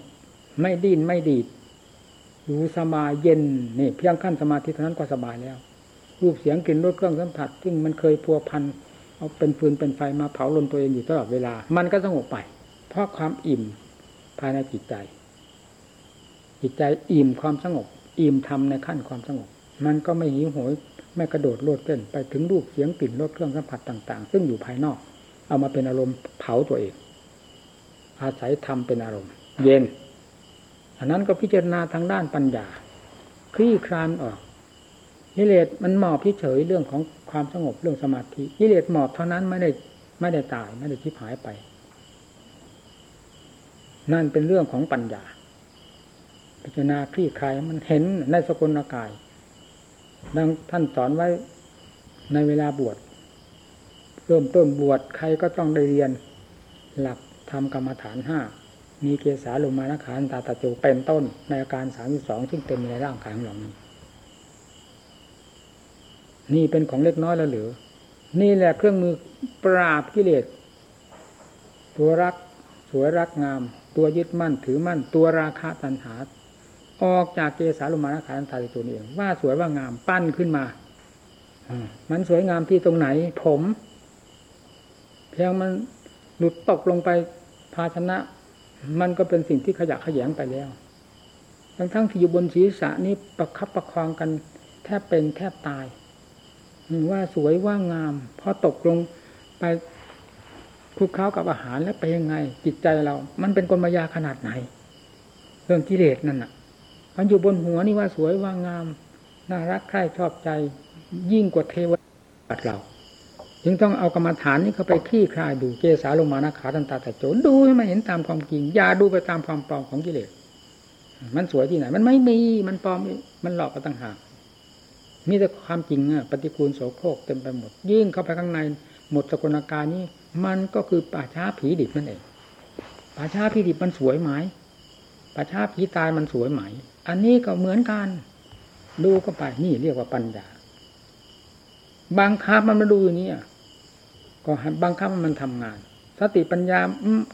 ไม่ดิ้นไม่ดีดอยู่สบายเย็นนี่เพียงขั้นสมาธิเท่านั้นก็สบายแล้ว รูปเสียงกลิ่นรสเครื่องสัมผัส ซึ่งมันเคยพัวพันเอาเป็นฟืนเป็นไฟมาเผาลนตัวเองอยู่ตลอดเวลา มันก็สงบไป เพราะความอิ่มภายในจิตใจ จิตใจอิ่มความสงบ อิ่มทำในขั้นความสงบ มันก็ไม่หิวโหย ไม่กระโดดโลดเต้นไปถึงรูปเสียงกลิ่นรสเครื่องสัมผัสต่าง ๆ ซึ่งอยู่ภายนอก เอามาเป็นอารมณ์เผาตัวเอง อาศัยทำเป็นอารมณ์ เย็น อันนั้นก็พิจารณาทางด้านปัญญาคลี่คลานออก กิเลสมันหมอบพิเฉยเรื่องของความสงบเรื่องสมาธิกิเลสหมอบเท่านั้นไม่ได้ไม่ได้ตายไม่ได้ทิพหายไป นั่นเป็นเรื่องของปัญญา พิจารณาคลี่คลายมันเห็นในสกุลกาย ดังท่านสอนไว้ในเวลาบวชเริ่มต้นบวชใครก็ต้องได้เรียนหลักทำกรรมฐานห้ามีเกสาลงมานะขานตาตะโจเป็นต้นในอาการสามสองซึ่งเต็มในร่างกายของเรานี้ นี่เป็นของเล็กน้อยแล้วหรือ นี่แหละเครื่องมือปราบกิเลส ตัวรักสวยรักงาม ตัวยึดมั่นถือมั่น ตัวราคะตัณหา ออกจากเกสาลงมานะขานตาตะโจนี่เองว่าสวยว่างามปั้นขึ้นมามันสวยงามที่ตรงไหน ผม เพียงมันหลุดตกลงไปภาชนะ มันก็เป็นสิ่งที่ขยะขยงไปแล้ว ทั้งทั้งที่อยู่บนศีรษะนี้ประคับประคองกันแทบเป็นแทบตาย ว่าสวยว่างาม พอตกลงไปคลุกเคล้ากับอาหารแล้วไปยังไง จิตใจเรา มันเป็นกลมายาขนาดไหน เรื่องกิเลสนั่นน่ะ มันอยู่บนหัวนี่ว่าสวยว่างาม น่ารักใคร่ชอบใจ ยิ่งกว่าเทวดาเราจึงต้องเอากรรมฐานนี้เข้าไปขี้คลายดูเกสาลงมานาขาตันตาต่โจนดูให้มันเห็นตามความจริงอย่าดูไปตามความปลอมของกิเลสมันสวยที่ไหน มันไม่มีมันปลอมมันหลอกกันต่างหาก มีแต่ความจริงอะปฏิกูลโสโครกเต็มไปหมด ยิ่งเข้าไปข้างในหมดสกุลาการนี้ มันก็คือป่าช้าผีดิบนั่นเองป่าช้าผีดิบมันสวยไหมป่าช้าผีตายมันสวยไหม อันนี้ก็เหมือนกัน ดูเข้าไปนี่เรียกว่าปัญญาบางคับมันมาดูอย่างนี้ก็บางคับมันทำงาน สติปัญญา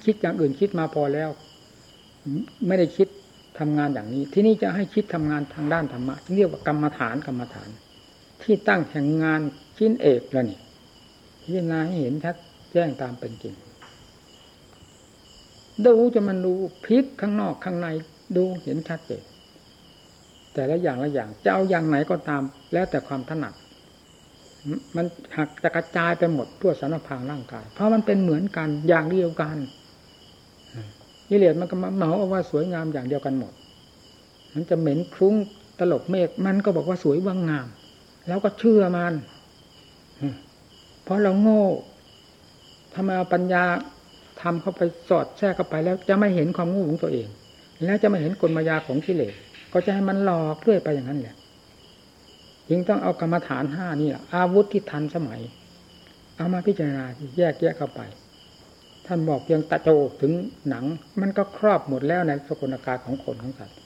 คิดอย่างอื่นคิดมาพอแล้ว ไม่ได้คิดทำงานอย่างนี้ ที่นี่จะให้คิดทำงานทางด้านธรรมะเรียกว่ากรรมฐานกรรมฐาน ที่ตั้งแห่งงานชิ้นเอกแล้วนี่พิจารณาให้เห็นชัดแจ้งตามเป็นจริงดูจะมันดูพลิกข้างนอกข้างในดูเห็นชัดเจนแต่ละอย่างละอย่างจะเอาอย่างไหนก็ตาม แล้วแต่ความถนัด มันหักจะกระจายไปหมดทั่วสารพางร่างกาย เพราะมันเป็นเหมือนกันอย่างเดียวกันกิเลสมันก็มาเหมาเอาว่าสวยงามอย่างเดียวกันหมด มันจะเหม็นคลุ้งตลบเมฆมันก็บอกว่าสวยว่างงาม แล้วก็เชื่อมันเพราะเราโง่ทำไมเอาปัญญาทำเข้าไปสอดแทรกเข้าไปแล้วจะไม่เห็นความโง่ของตัวเอง แล้วจะไม่เห็นกลมายาของกิเลสก็จะให้มันหลอกเรื่อยไปอย่างนั้นแหละจึงต้องเอากรรมฐานห้านี่อาวุธที่ทันสมัย เอามาพิจารณาแยกแยกเข้าไป ท่านบอกเพียงตะโจถึงหนัง มันก็ครอบหมดแล้วในสกุลกาของคนของสัตว์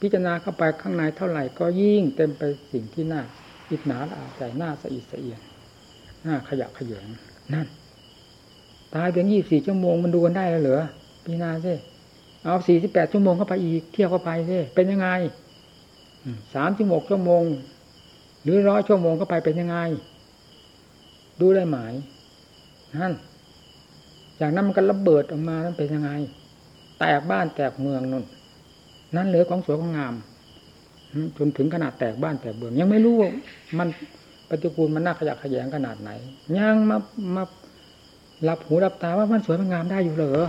พิจารณาเข้าไปข้างในเท่าไหร่ก็ยิ่งเต็มไปสิ่งที่น่า อิจฉาอาใจหน้าสะอิดสะเอียนหน้าขยะขยงนั่น ตายเพียงยี่สี่ชั่วโมงมันดูกันได้แล้วเหรอพิจารณาสิเอาสี่สิบแปดชั่วโมงเข้าไปอีกเที่ยวเข้าไปสิเป็นยังไงสามสิบหกชั่วโมง หรือร้อยชั่วโมงก็ไปเป็นยังไง ดูได้ไหมนั่นอย่างนั้นมันก็ระเบิดออกมานั้นเป็นยังไง แตกบ้านแตกเมืองนั่นนั่นเหลือของสวยของงาม จนถึงขนาดแตกบ้านแตกเบืองยังไม่รู้ว่ามันปฏิกูลมันน่าขยะขยงขนาดไหนยังมามารับหูรับตาว่ามันสวยมันงามได้อยู่เหรอ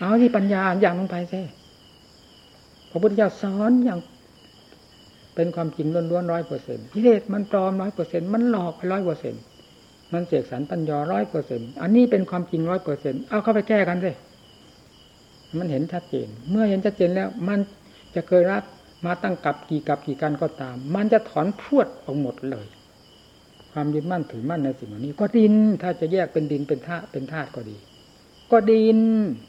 เอาที่ปัญญาอย่างลงไปซิพระพุทธเจ้าสอนอย่าง เป็นความจริงล้วนๆร้อยเปอร์เซ็นต์กิเลสมันปลอมร้อยเปอร์เซ็นต์มันหลอกไปร้อยเปอร์เซ็นต์มันเสกสรรปัญญาร้อยเปอร์เซ็นต์อันนี้เป็นความจริงร้อยเปอร์เซ็นต์เอาเข้าไปแก้กันสิมันเห็นชัดเจน เมื่อเห็นชัดเจนแล้ว มันจะเคยรัก มาตั้งกับกี่กับกี่กันก็ตาม มันจะถอนพรวดออกหมดเลย ความยึดมั่นถือมั่นในสิ่งเหล่านี้ ก็ดิน ถ้าจะแยกเป็นดินเป็นธาตุเป็นธาตุก็ดี ก็ดิน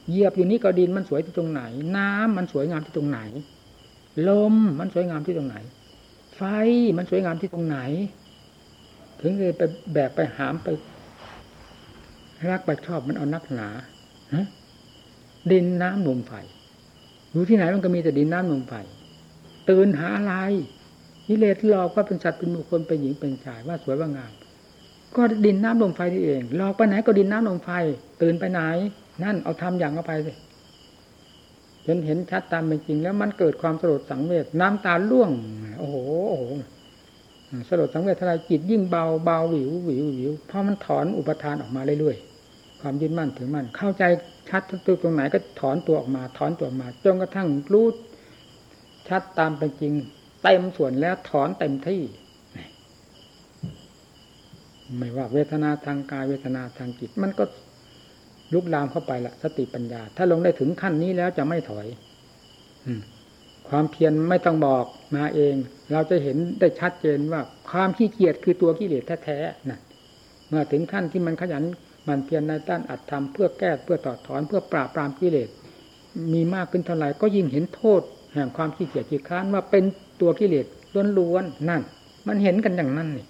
เหยียบอยู่นี้ก็ดินมันสวยที่ตรงไหน น้ำมันสวยงามที่ตรงไหน ลมมันสวยงามที่ตรงไหน ไฟมันสวยงามที่ตรงไหน ถึงเลยไปแบกไปหามไปรักไปชอบมันเอานักหนาฮะดินน้ำลมไฟอยู่ที่ไหนมันก็มีแต่ดินน้ำลมไฟ ตื่นหาอะไรกิเลสหลอกว่าเป็นสัตว์เป็นบุคคลเป็นหญิงเป็นชายว่าสวยว่างาม ก็ดินน้ำลมไฟที่เองหลอกไปไหนก็ดินน้ำลมไฟ ตื่นไปไหน นั่นเอาทำอย่างเข้าไปสิจนเห็นชัดตามเป็นจริง แล้วมันเกิดความสลดสังเวชน้ำตาล่วง โอ้โหโอ้โหสลดสังเวชทลายจิตยิ่งเบาเบาวิววิววิวเพราะมันถอนอุปทานออกมาเรื่อยๆความยึดมั่นถือมั่นเข้าใจชัดตัวตรงไหนก็ถอนตัวออกมา ถอนตัวออกมาจนกระทั่งรู้ ชัดตามเป็นจริงเต็มส่วนแล้วถอนเต็มที่ ไม่ว่าเวทนาทางกายเวทนาทางจิต มันก็ลุกลามเข้าไปละสติปัญญา ถ้าลงได้ถึงขั้นนี้แล้วจะไม่ถอยความเพียรไม่ต้องบอกมาเอง เราจะเห็นได้ชัดเจนว่า ความขี้เกียจคือตัวกิเลสแท้ๆนะเมื่อถึงขั้นที่มันขยันมันเพียรในด้านอัดทำเพื่อแก้เพื่อต่อถอนเพื่อปราบปรามกิเลสมีมากขึ้นเท่าไหร่ก็ยิ่งเห็นโทษ แห่งความขี้เกียจขี้ค้านว่าเป็นตัวกิเลสล้วนๆนั่น มันเห็นกันอย่างนั้นนี่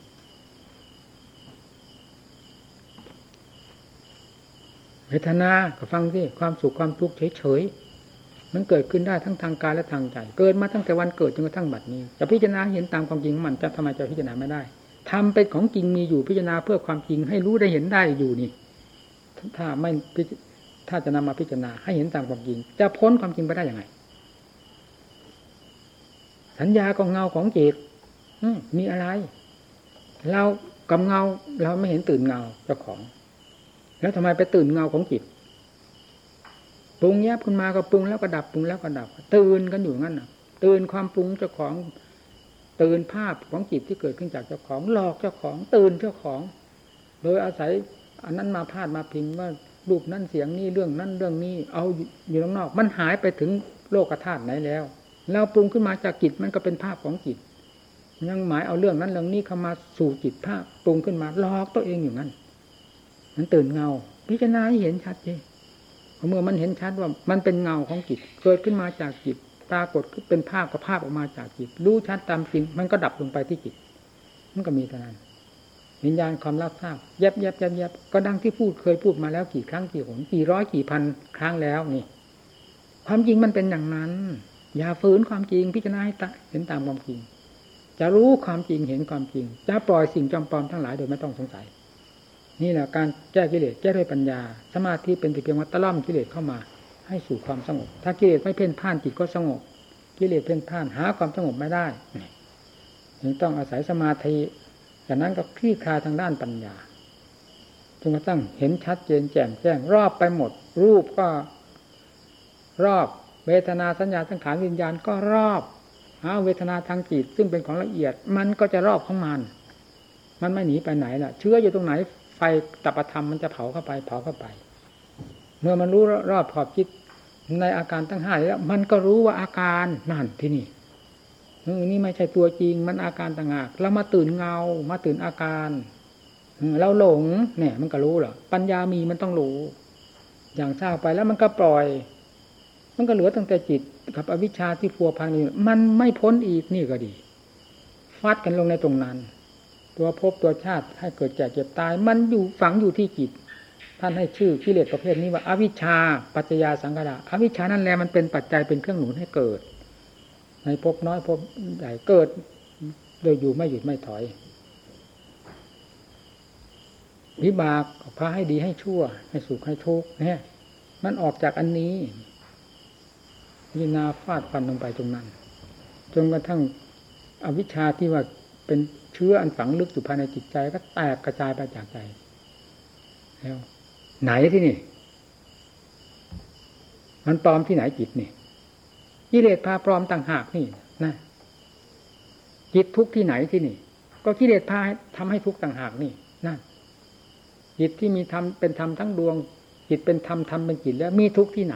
เวทนาก็ฟังสิความสุขความทุกข์เฉยๆมันเกิดขึ้นได้ทั้งทางกายและทางใจ เกิดมาตั้งแต่วันเกิดจนกระทั่งบัดนี้จะพิจารณาเห็นตามความจริงมันจะทำไมจะพิจารณาไม่ได้ทำเป็นของจริงมีอยู่พิจารณาเพื่อความจริงให้รู้ได้เห็นได้อยู่นี่ ถ้าไม่ถ้าจะนำมาพิจารณาให้เห็นตามความจริง จะพ้นความจริงไปได้อย่างไง สัญญาก็เงาของจิตมีอะไร เรากับเงาเราไม่เห็นตื่นเงาเจ้าของ แล้วทำไมไปตื่นเงาของจิตปรุงแยบขึ้นมาก็ปรุงแล้วก็ดับปรุงแล้วก็ดับ ตื่นกันอยู่งั้นน่ะ ตื่นความปรุงเจ้าของ ตื่นภาพของจิตที่เกิดขึ้นจากเจ้าของหลอกเจ้าของ ตื่นเจ้าของ โดยอาศัยอันนั้นมาพาดมาพิงว่ารูปนั้นเสียงนี้เรื่องนั้นเรื่องนี้ เอาอยู่ข้างนอก มันหายไปถึงโลกธาตุไหนแล้ว เราปรุงขึ้นมาจากจิตมันก็เป็นภาพของจิตยังหมายเอาเรื่องนั้นเรื่องนี้เข้ามาสู่จิตภาพปรุงขึ้นมาลอกตัวเองอยู่นั้นมันตื่นเงา พิจารณาให้เห็นชัดเลยเมื่อมันเห็นชัดว่ามันเป็นเงาของจิตเกิดขึ้นมาจากจิตปรากฏเป็นภาพกับภาพออกมาจากจิตรู้ชัดตามจริง มันก็ดับลงไปที่จิต มันก็มีเท่านั้นวิญญาณความรับทราบแยบแยบแยบแยบก็ดังที่พูดเคยพูดมาแล้วกี่ครั้งกี่หนกี่ร้อยกี่พันครั้งแล้วนี่ ความจริงมันเป็นอย่างนั้น อย่าฝืนความจริงพิจารณาให้เห็นตามความจริง จะรู้ความจริงเห็นความจริง จะปล่อยสิ่งจำปลอมทั้งหลายโดยไม่ต้องสงสัย นี่แหละการแก้กิเลสแก้ด้วยปัญญา สมาธิเป็นเพียงวัตล่อมกิเลสเข้ามา ให้สู่ความสงบ ถ้ากิเลสไม่เพ่นพ่านจิตก็สงบ กิเลสเพ่นพ่านหาความสงบไม่ได้จึงต้องอาศัยสมาธิจากนั้นก็คลี่คลายทางด้านปัญญาจนกระทั่งเห็นชัดเจนแจ่มแจ้ง รอบไปหมด รูปก็รอบ เวทนาสัญญาสังขารวิญญาณก็รอบเอาเวทนาทางจิตซึ่งเป็นของละเอียด มันก็จะรอบของมัน มันไม่หนีไปไหนล่ะ เชื้ออยู่ตรงไหน ไฟตัปธรรมมันจะเผาเข้าไป เผาเข้าไป เมื่อมันรู้รอบขอบจิตในอาการทั้งห้าแล้ว มันก็รู้ว่าอาการนั่นที่นี่นี่ไม่ใช่ตัวจริง มันอาการต่างหากเรามาตื่นเงา มาตื่นอาการเราหลง เนี่ย มันก็รู้เหรอปัญญามีมันต้องรู้ อย่างทราบไปแล้วมันก็ปล่อย มันก็เหลือตั้งแต่จิตกับอวิชชาที่พัวพันอยู่มันไม่พ้นอีกนี่ก็ดีฟาดกันลงในตรงนั้น ตัวภพตัวชาติให้เกิดแก่เจ็บตาย มันอยู่ฝังอยู่ที่จิต ท่านให้ชื่อกิเลสประเภทนี้ว่า อวิชชา ปัจจยาสังกดาอวิชชานั่นแหละมันเป็นปัจจัยเป็นเครื่องหนุนให้เกิด ในภพน้อยภพใหญ่เกิดโดยอยู่ไม่หยุดไม่ถอยวิบากพาให้ดีให้ชั่ว ให้สุขให้ทุกข์เนี่ยมันออกจากอันนี้ พิจารณาฟาดฟันลงไปตรงนั้น จนกระทั่งอวิชชาที่ว่าเป็นเชื้ออันฝังลึกอยู่ภายในจิตใจก็แตกกระจายไปจากใจ แล้ว ไหนที่นี่ มันปลอมที่ไหนจิตนี่กิเลสพาปลอมต่างหากนี่นะจิตทุกที่ไหนที่นี่ ก็กิเลสพาทำให้ทุกต่างหากนี่นั่นจิตที่มีธรรมเป็นธรรมทั้งดวง จิตเป็นธรรมธรรมเป็นจิตแล้วมีทุกที่ไหน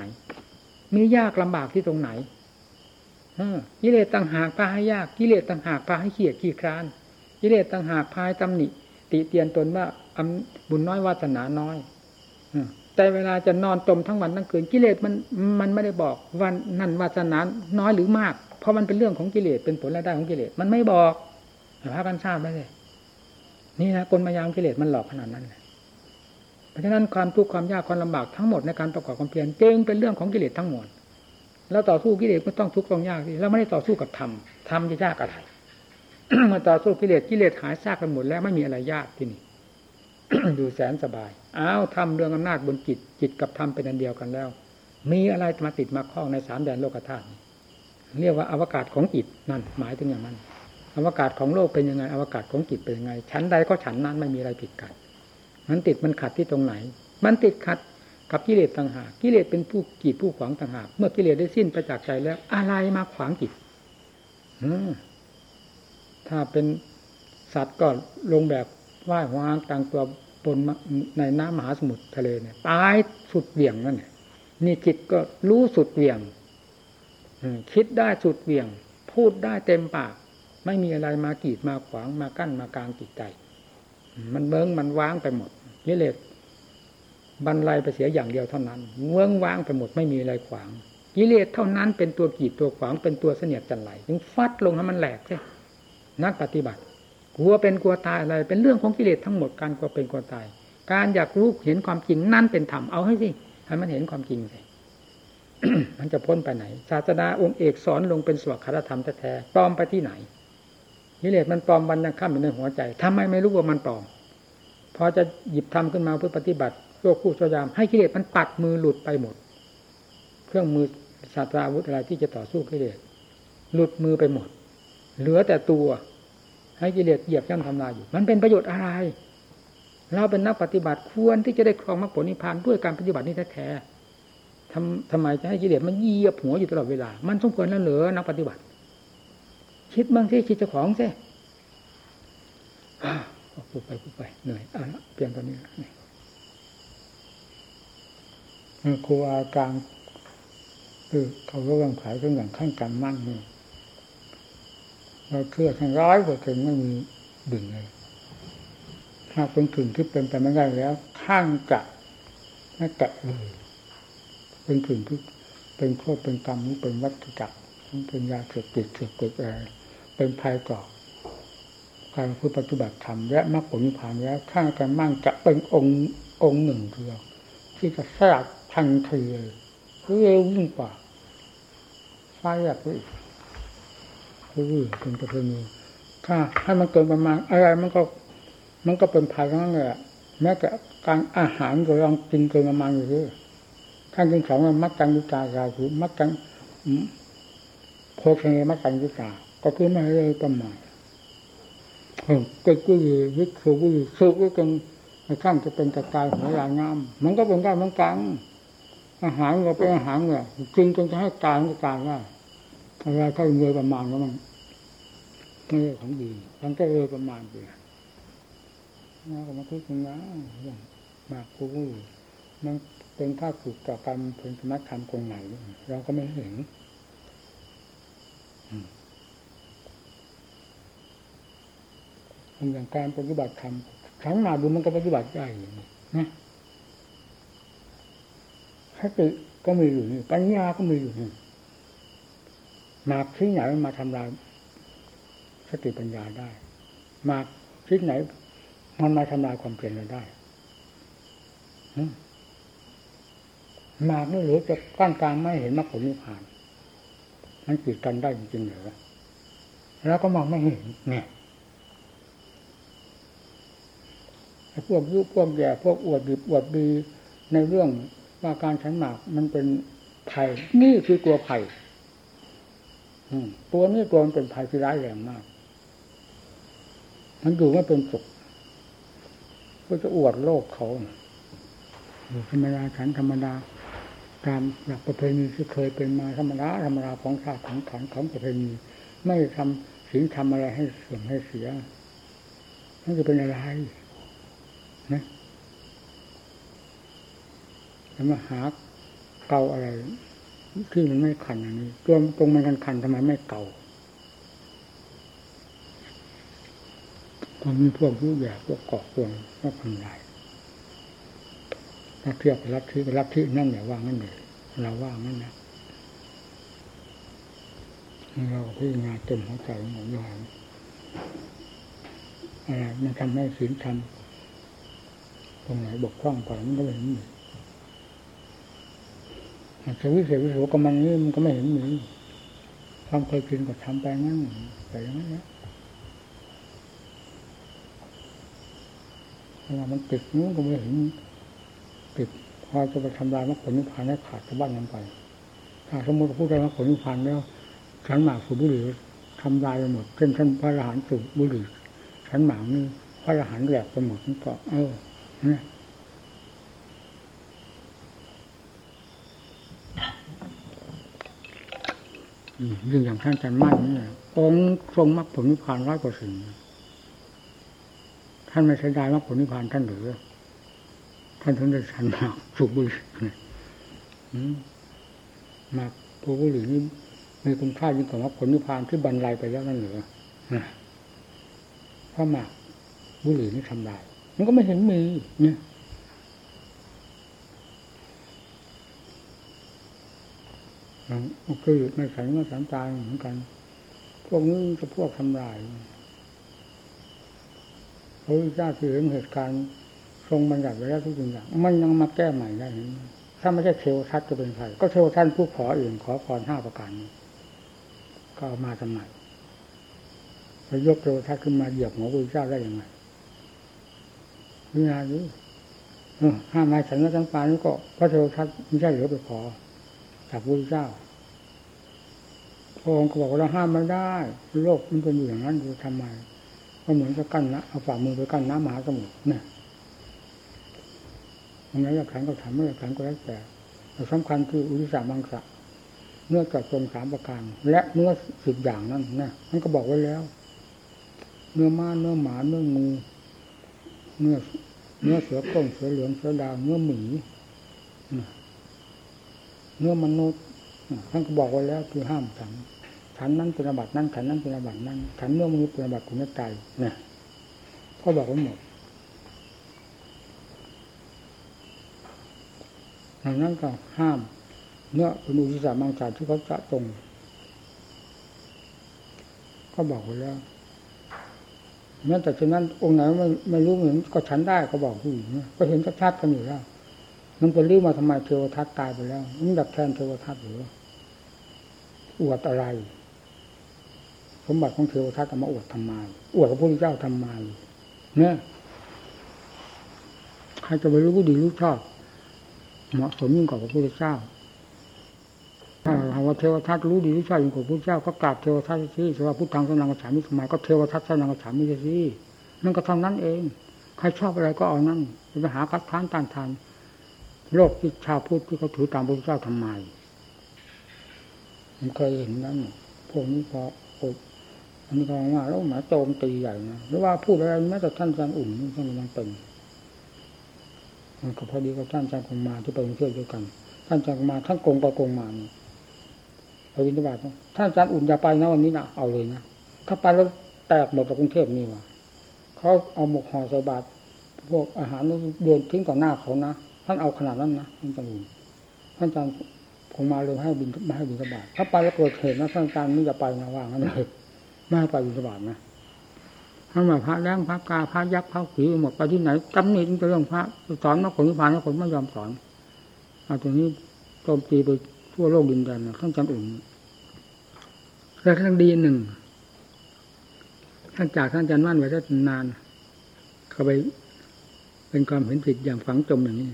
มียากลำบากที่ตรงไหนกิเลสต่างหากพาให้ยากกิเลสต่างหากพาให้เขียดขี้คร้านกิเลสต่างหากพาให้ตำหนิ ติเตียนตนว่าบุญน้อยวาสนาน้อยแต่เวลาจะนอนจมทั้งวันทั้งคืนกิเลสมันมันไม่ได้บอกวันนั่นวาสนาน้อยหรือมาก เพราะมันเป็นเรื่องของกิเลสเป็นผลรายได้ของกิเลสมันไม่บอกพากันทราบไว้เลยนี่นะกลมายามกิเลสมันหลอกขนาดนั้นเลย ราะฉะนั้นความทุกข์ความยากความลำบากทั้งหมดในการประกอบความเพียรจึงเป็นเรื่องของกิเลสทั้งหมดแล้วต่อสู้กิเลสก็ต้องทุกข์ต้องยากสิแล้วไม่ได้ต่อสู้กับธรรมธรรมจะยากอะไรเมื่อต่อสู้กิเลสกิเลสหายซากกันหมดแล้วไม่มีอะไรยากที่นี่อยู่แสนสบายอ้าวทำเรื่องอำนาจบนจิตจิตกับธรรมเป็นอันเดียวกันแล้ว มีอะไรมาติดมาคล้องในสามแดนโลกธาตุเรียกว่าอวกาศของจิตนั่นหมายถึงอย่างนั้น อวกาศของโลกเป็นยังไงอวกาศของจิตเป็นยังไงชั้นใดก็ชั้นนั้นไม่มีอะไรผิดกัน มันติดมันขัดที่ตรงไหน มันติดขัดกับกิเลสต่างหากกิเลสเป็นผู้กีดผู้ขวางต่างหากเมื่อกิเลสได้สิ้นไปจากใจแล้ว อะไรมาขวางจิตถ้าเป็นสัตว์ก็ลงแบบว่ายวางต่างตัวบนในน้ำมหาสมุทรทะเลเนี่ยตายสุดเวี่ยงนั่นนี่จิตก็รู้สุดเวี่ยงคิดได้สุดเวี่ยง พูดได้เต็มปาก ไม่มีอะไรมากีดมาขวางมากั้นมากลางจิตใจ มันเบิ้งมันว้างไปหมด กิเลสบรรลัยไปเสียอย่างเดียวเท่านั้นเมืองว้างไปหมดไม่มีอะไรขวาง กิเลสเท่านั้นเป็นตัวกีดตัวขวางเป็นตัวเสนียดจันไหลถึงฟัดลงให้มันแหลกใช่นักปฏิบัติกลัวเป็นกลัวตายอะไร เป็นเรื่องของกิเลสทั้งหมดการกลัวเป็นกลัวตาย การอยากรู้เห็นความจริงนั่นเป็นธรรมเอาให้สิให้มันเห็นความจริงสิมันจะพ้นไปไหน ศาสดาองค์เอกสอนลงเป็นสวดคารธรรมแท้ๆปลอมไปที่ไหนกิเลสมันปลอมวันยังข้ามอยู่ในหัวใจทำไมไม่รู้ว่ามันปลอม พอจะหยิบทำขึ้นมาเพื่อปฏิบัติโลกคู่ชยาม ให้กิเลสมันปัดมือหลุดไปหมด เครื่องมือศาสตราวุธอะไรที่จะต่อสู้กิเลสหลุดมือไปหมด เหลือแต่ตัว ให้กิเลสเหยียบย่ำทำลายอยู่ มันเป็นประโยชน์อะไร เราเป็นนักปฏิบัติควรที่จะได้ครองมรรคผลนิพพานด้วยการปฏิบัตินี้แท้ๆทำทำไมจะให้กิเลสมันเหยียบหัวอยู่ตลอดเวลา มันสมควรแล้วเหรอนักปฏิบัติ คิดบ้างสิคิดเจ้าของสิ พูดไปพูดไปเหนื่อยอะเพียงตอนนี้ครูอาการคือเขาก็วังขายเครื่องอย่างขั้นการมั่นนี่เราเชื่อทั้งร้อยกว่าถึงไม่มีดึงเลยถ้าเป็นถึงที่เป็นไปไม่ได้แล้ว ข้างกะไม่กะเลยเป็นถึงที่เป็นโทษเป็นกรรมเป็นวัฏจักรรมเป็นยาเสพติดเสพติดอะไรเป็นภัยก่อ การพูดปฏิบัติธรรมและมรรคผลผ่านแล้วข้างกันมั่งจะเป็นองค์องค์หนึ่งเดียวที่จะสลัดทันทีเลยเร็วยิ่งกว่าไฟแบบนี้คือเป็นประเพณีถ้าถ้มันเกินประมาณอะไรมันก็มันก็เป็นภัยทั้งนั้นเลยแม้แต่การอาหารก็ลองกินเกินประมาณอยู่ด้วยขั้นที่สองมันมัดกันยุตากาคือมัดกันโคเงมัดกันยุตาก็คือไม่เลยประมาณ ก็คือวิคือวิคือวิกันขั้นจะเป็นกระจายหัวลายงาม มันก็เป็นได้เหมือนกันอาหารก็เป็นอาหารเนี่ยกินจนจะให้กายก็กายว่าอะไรก็เงยประมาณก็มันไม่ใช่ของดีมันก็เลยประมาณไปน่าก็มาทุกข์นะมากกูมันเป็นภาคผูกต่อการเป็นสมัติธรรมกงไหนเราก็ไม่เห็น อย่างการปฏิบัติธรรมครั้งหนาดูมันก็ปฏิบัติได้นะสติก็มีอยู่นี่ปัญญาก็มีอยู่นี่มากที่ไหนมาทำลายสติปัญญาได้ มากที่ไหน มันมาทำลายความเพียรเราได้มากนี่หรือจะกั้นกลางไม่เห็นมรรคผลนิพพาน มันจิดกันได้จริงๆเหรอแล้วก็มองไม่เห็นเนี่ย พวกยุพวกแย่พวกอวดดีอวดดีในเรื่องว่าการฉันหมากมันเป็นภัยนี่คือตัวภัยตัวนี้ตัวมันเป็นภัยที่ร้ายแรงมาก มันอยู่ไม่เป็นสุขก็จะอวดโลกเขาอยู่ธรรมดาฉันธรรมดาตามหลักประเพณีที่เคยเป็นมาธรรมดาธรรมดาของชาติของขันของประเพณี ไม่ทำสิ่งทำอะไรให้เสื่อมให้เสียนั่นจะเป็นอะไรนะ จะมาหาเกาอะไร ที่มันไม่คันอันนี้ตัวตรงมันคันคันทำไมไม่เก่าความมีพวกยุแย่พวกเกาะพวงพวกทำลายถ้าเทียบกับรับที่รับที่นั่นอย่าว่างั้นเลยเราว่างั้นนะเราพิจารณาเต็มหัวใจของเราอะไรมันทำให้ศีลทำตรงไหนบกพร่องไปมันก็ไม่เห็นมี สวิเศษวิโสกับมันนี่มันก็ไม่เห็นมีความเคยกินก็ทำไปงั้นไปอย่างนั้นนะเวลามันติดนู้นก็ไม่เห็นติดพอจะไปทำลายมรรคผลนิพพานให้ขาดสะบั้นกันไป ถ้าสมมติพูดได้มรรคผลนิพพานแล้วฉันหมากสูบบุหรี่ทำลายไปหมดเช่นท่านพระอรหันต์สูบบุหรี่ฉันหมากนี่พระอรหันต์แหลกไปหมดทั้งเกาะเออเนี่ย ยิ่งอย่างท่านอาจารย์มั่นนี่องค์ทรงมรรคผลนิพพานร้อยกว่าสิ่งท่านไม่ใช้ได้มรรคผลนิพพานท่านหรือท่านถึงได้ฉันมากสูบบุหรี่มากตัวบุหรี่นี่มีคุณค่ายิ่งกว่ามรรคผลนิพพานที่บรรลัยไปแล้วนั่นหรือเพราะหมากบุหรี่นี่ทำลาย มันก็ไม่เห็นมีเนี่ย คือไม่ใส่ไม่สันตายเหมือนกัน พวกนี้จะพวกทำลายพระพุทธเจ้าคือเห็นเหตุการณ์ทรงบัญญัติไว้แล้วทุกอย่าง มันยังมาแก้ใหม่ได้ ถ้าไม่ใช่เทวทัตจะเป็นใครก็เทวทัตผู้ขอเองขอพรห้าประการนี้ก็ามาทำไมไปยกเทวทัตขึ้นมาเหยียบหัวพระพุทธเจ้าได้ยังไงนี่นาดูห้ามไม่ฉันและทั้งปานี่ก็พระเทวทัตไม่ใช่เหลือไปขอ จากพระเจ้าพระองค์ก็บอกว่าเราห้ามไม่ได้ โลกมันเป็นอยู่อย่างนั้นจะทำไมก็เหมือนกับกั้นนะเอาฝ่ามือไปกั้นน้ำมหาสมุทรเนี่ยยังไงอยากขันก็ทำไม่อยากขันก็แล้วแต่แต่สำคัญคืออุติสามังสะเนื้อจัดตรงสามประการและเนื้อสิบอย่างนั้นนะมันก็บอกไว้แล้ว เนื้อม้าเนื้อหมาเนื้องูเนื้อเนื้อเสือโคร่งเสือเหลืองเสือดาวเนื้อหมี เนื้อมนุษย์ท่านก็บอกไว้แล้วคือห้ามฉันฉันนั้นเป็นอาบัตินั้นฉันนั้นเป็นอาบัตินั้นฉันเนื้อมนุษย์เป็นอาบัติคุณไม่ใจเนี่ยพ่อบอกไว้หมดดังนั้นก็ห้ามเนื้อเป็นอุติสามังสาที่เขาจะตรง ก็บอกไว้แล้วแม้แต่ฉะนั้นองค์ไหนไม่ไม่รู้เหมือนก็ฉันได้ก็บอกผู้หญิงก็เห็นชัดๆกันอยู่แล้ว มันเป็นริ้วมาทำไมเทวทัตตายไปแล้วมันดับแทนเทวทัตหรืออวดอะไร สมบัติของเทวทัตมาอวดทำไมอวดพระพุทธเจ้าทำไมเนี่ยใครจะไปรู้ดีรู้ชอบเหมาะสมยิ่งกว่าพระพุทธเจ้าถ้าหาว่าเทวทัตรู้ดีรู้ชอบยิ่งกว่าพระพุทธเจ้าก็กราบเทวทัตสิสว่าพุทธังสนังกระฉามิสมัยก็เทวทัตสนังกระฉามิสินั่นก็ท่านั้นเอง ใครชอบอะไรก็เอานั่นไปหาคัดค้านต้านทาน โลกที่ชาวพุทธที่เขาถือตามพระพุทธเจ้าทำไมผมเคยเห็นนั้นพวกนี้พออดอันนี้ก็ว่าแล้วหมาโจมตีใหญ่นะหรือว่าพูดอะไรแม้แต่ท่านอาจารย์อุ่นท่านยังเป็นมันก็พอดีกับท่านอาจารย์คงมาที่ไปกรุงเทพด้วยกัน ท่านอาจารย์มาท่านโกงก็โกงมานี่ไปวินทบาทท่านอาจารย์อุ่นอย่าไปนะวันนี้นะเอาเลยนะถ้าไปแล้วแตกหมดกกรุงเทพนี่วะเขาเอาหมกห่อใส่บาตรพวกอาหารโยนทิ้งต่อหน้าเขานะ ท่านเอาขนาดนั้นนะท่านอาจารย์ท่านอาจารย์ผมมาเลยให้บินมาให้บินสบาทถ้าไปแล้วเกิดเหตุนะท่านอาจารย์นี่จะไปนะว่างนั้นเลยไม่ให้ไปบินสบาทนะท่านมาพระแรงพระกาพระยักษ์พระผีหมดไปที่ไหนตำหนิเรื่องพระสอนมาคนนิพพานแล้วคนไม่ยอมสอนเอาตรงนี้โจมตีไปทั่วโลกดินแดนนะท่านจารย์อุ่นแล้วท่านดีหนึ่งท่านจากท่านอาจารย์มั่นไว้ได้นาน เขาไปเป็นความเห็นผิดอย่างฝังจมอย่างนี้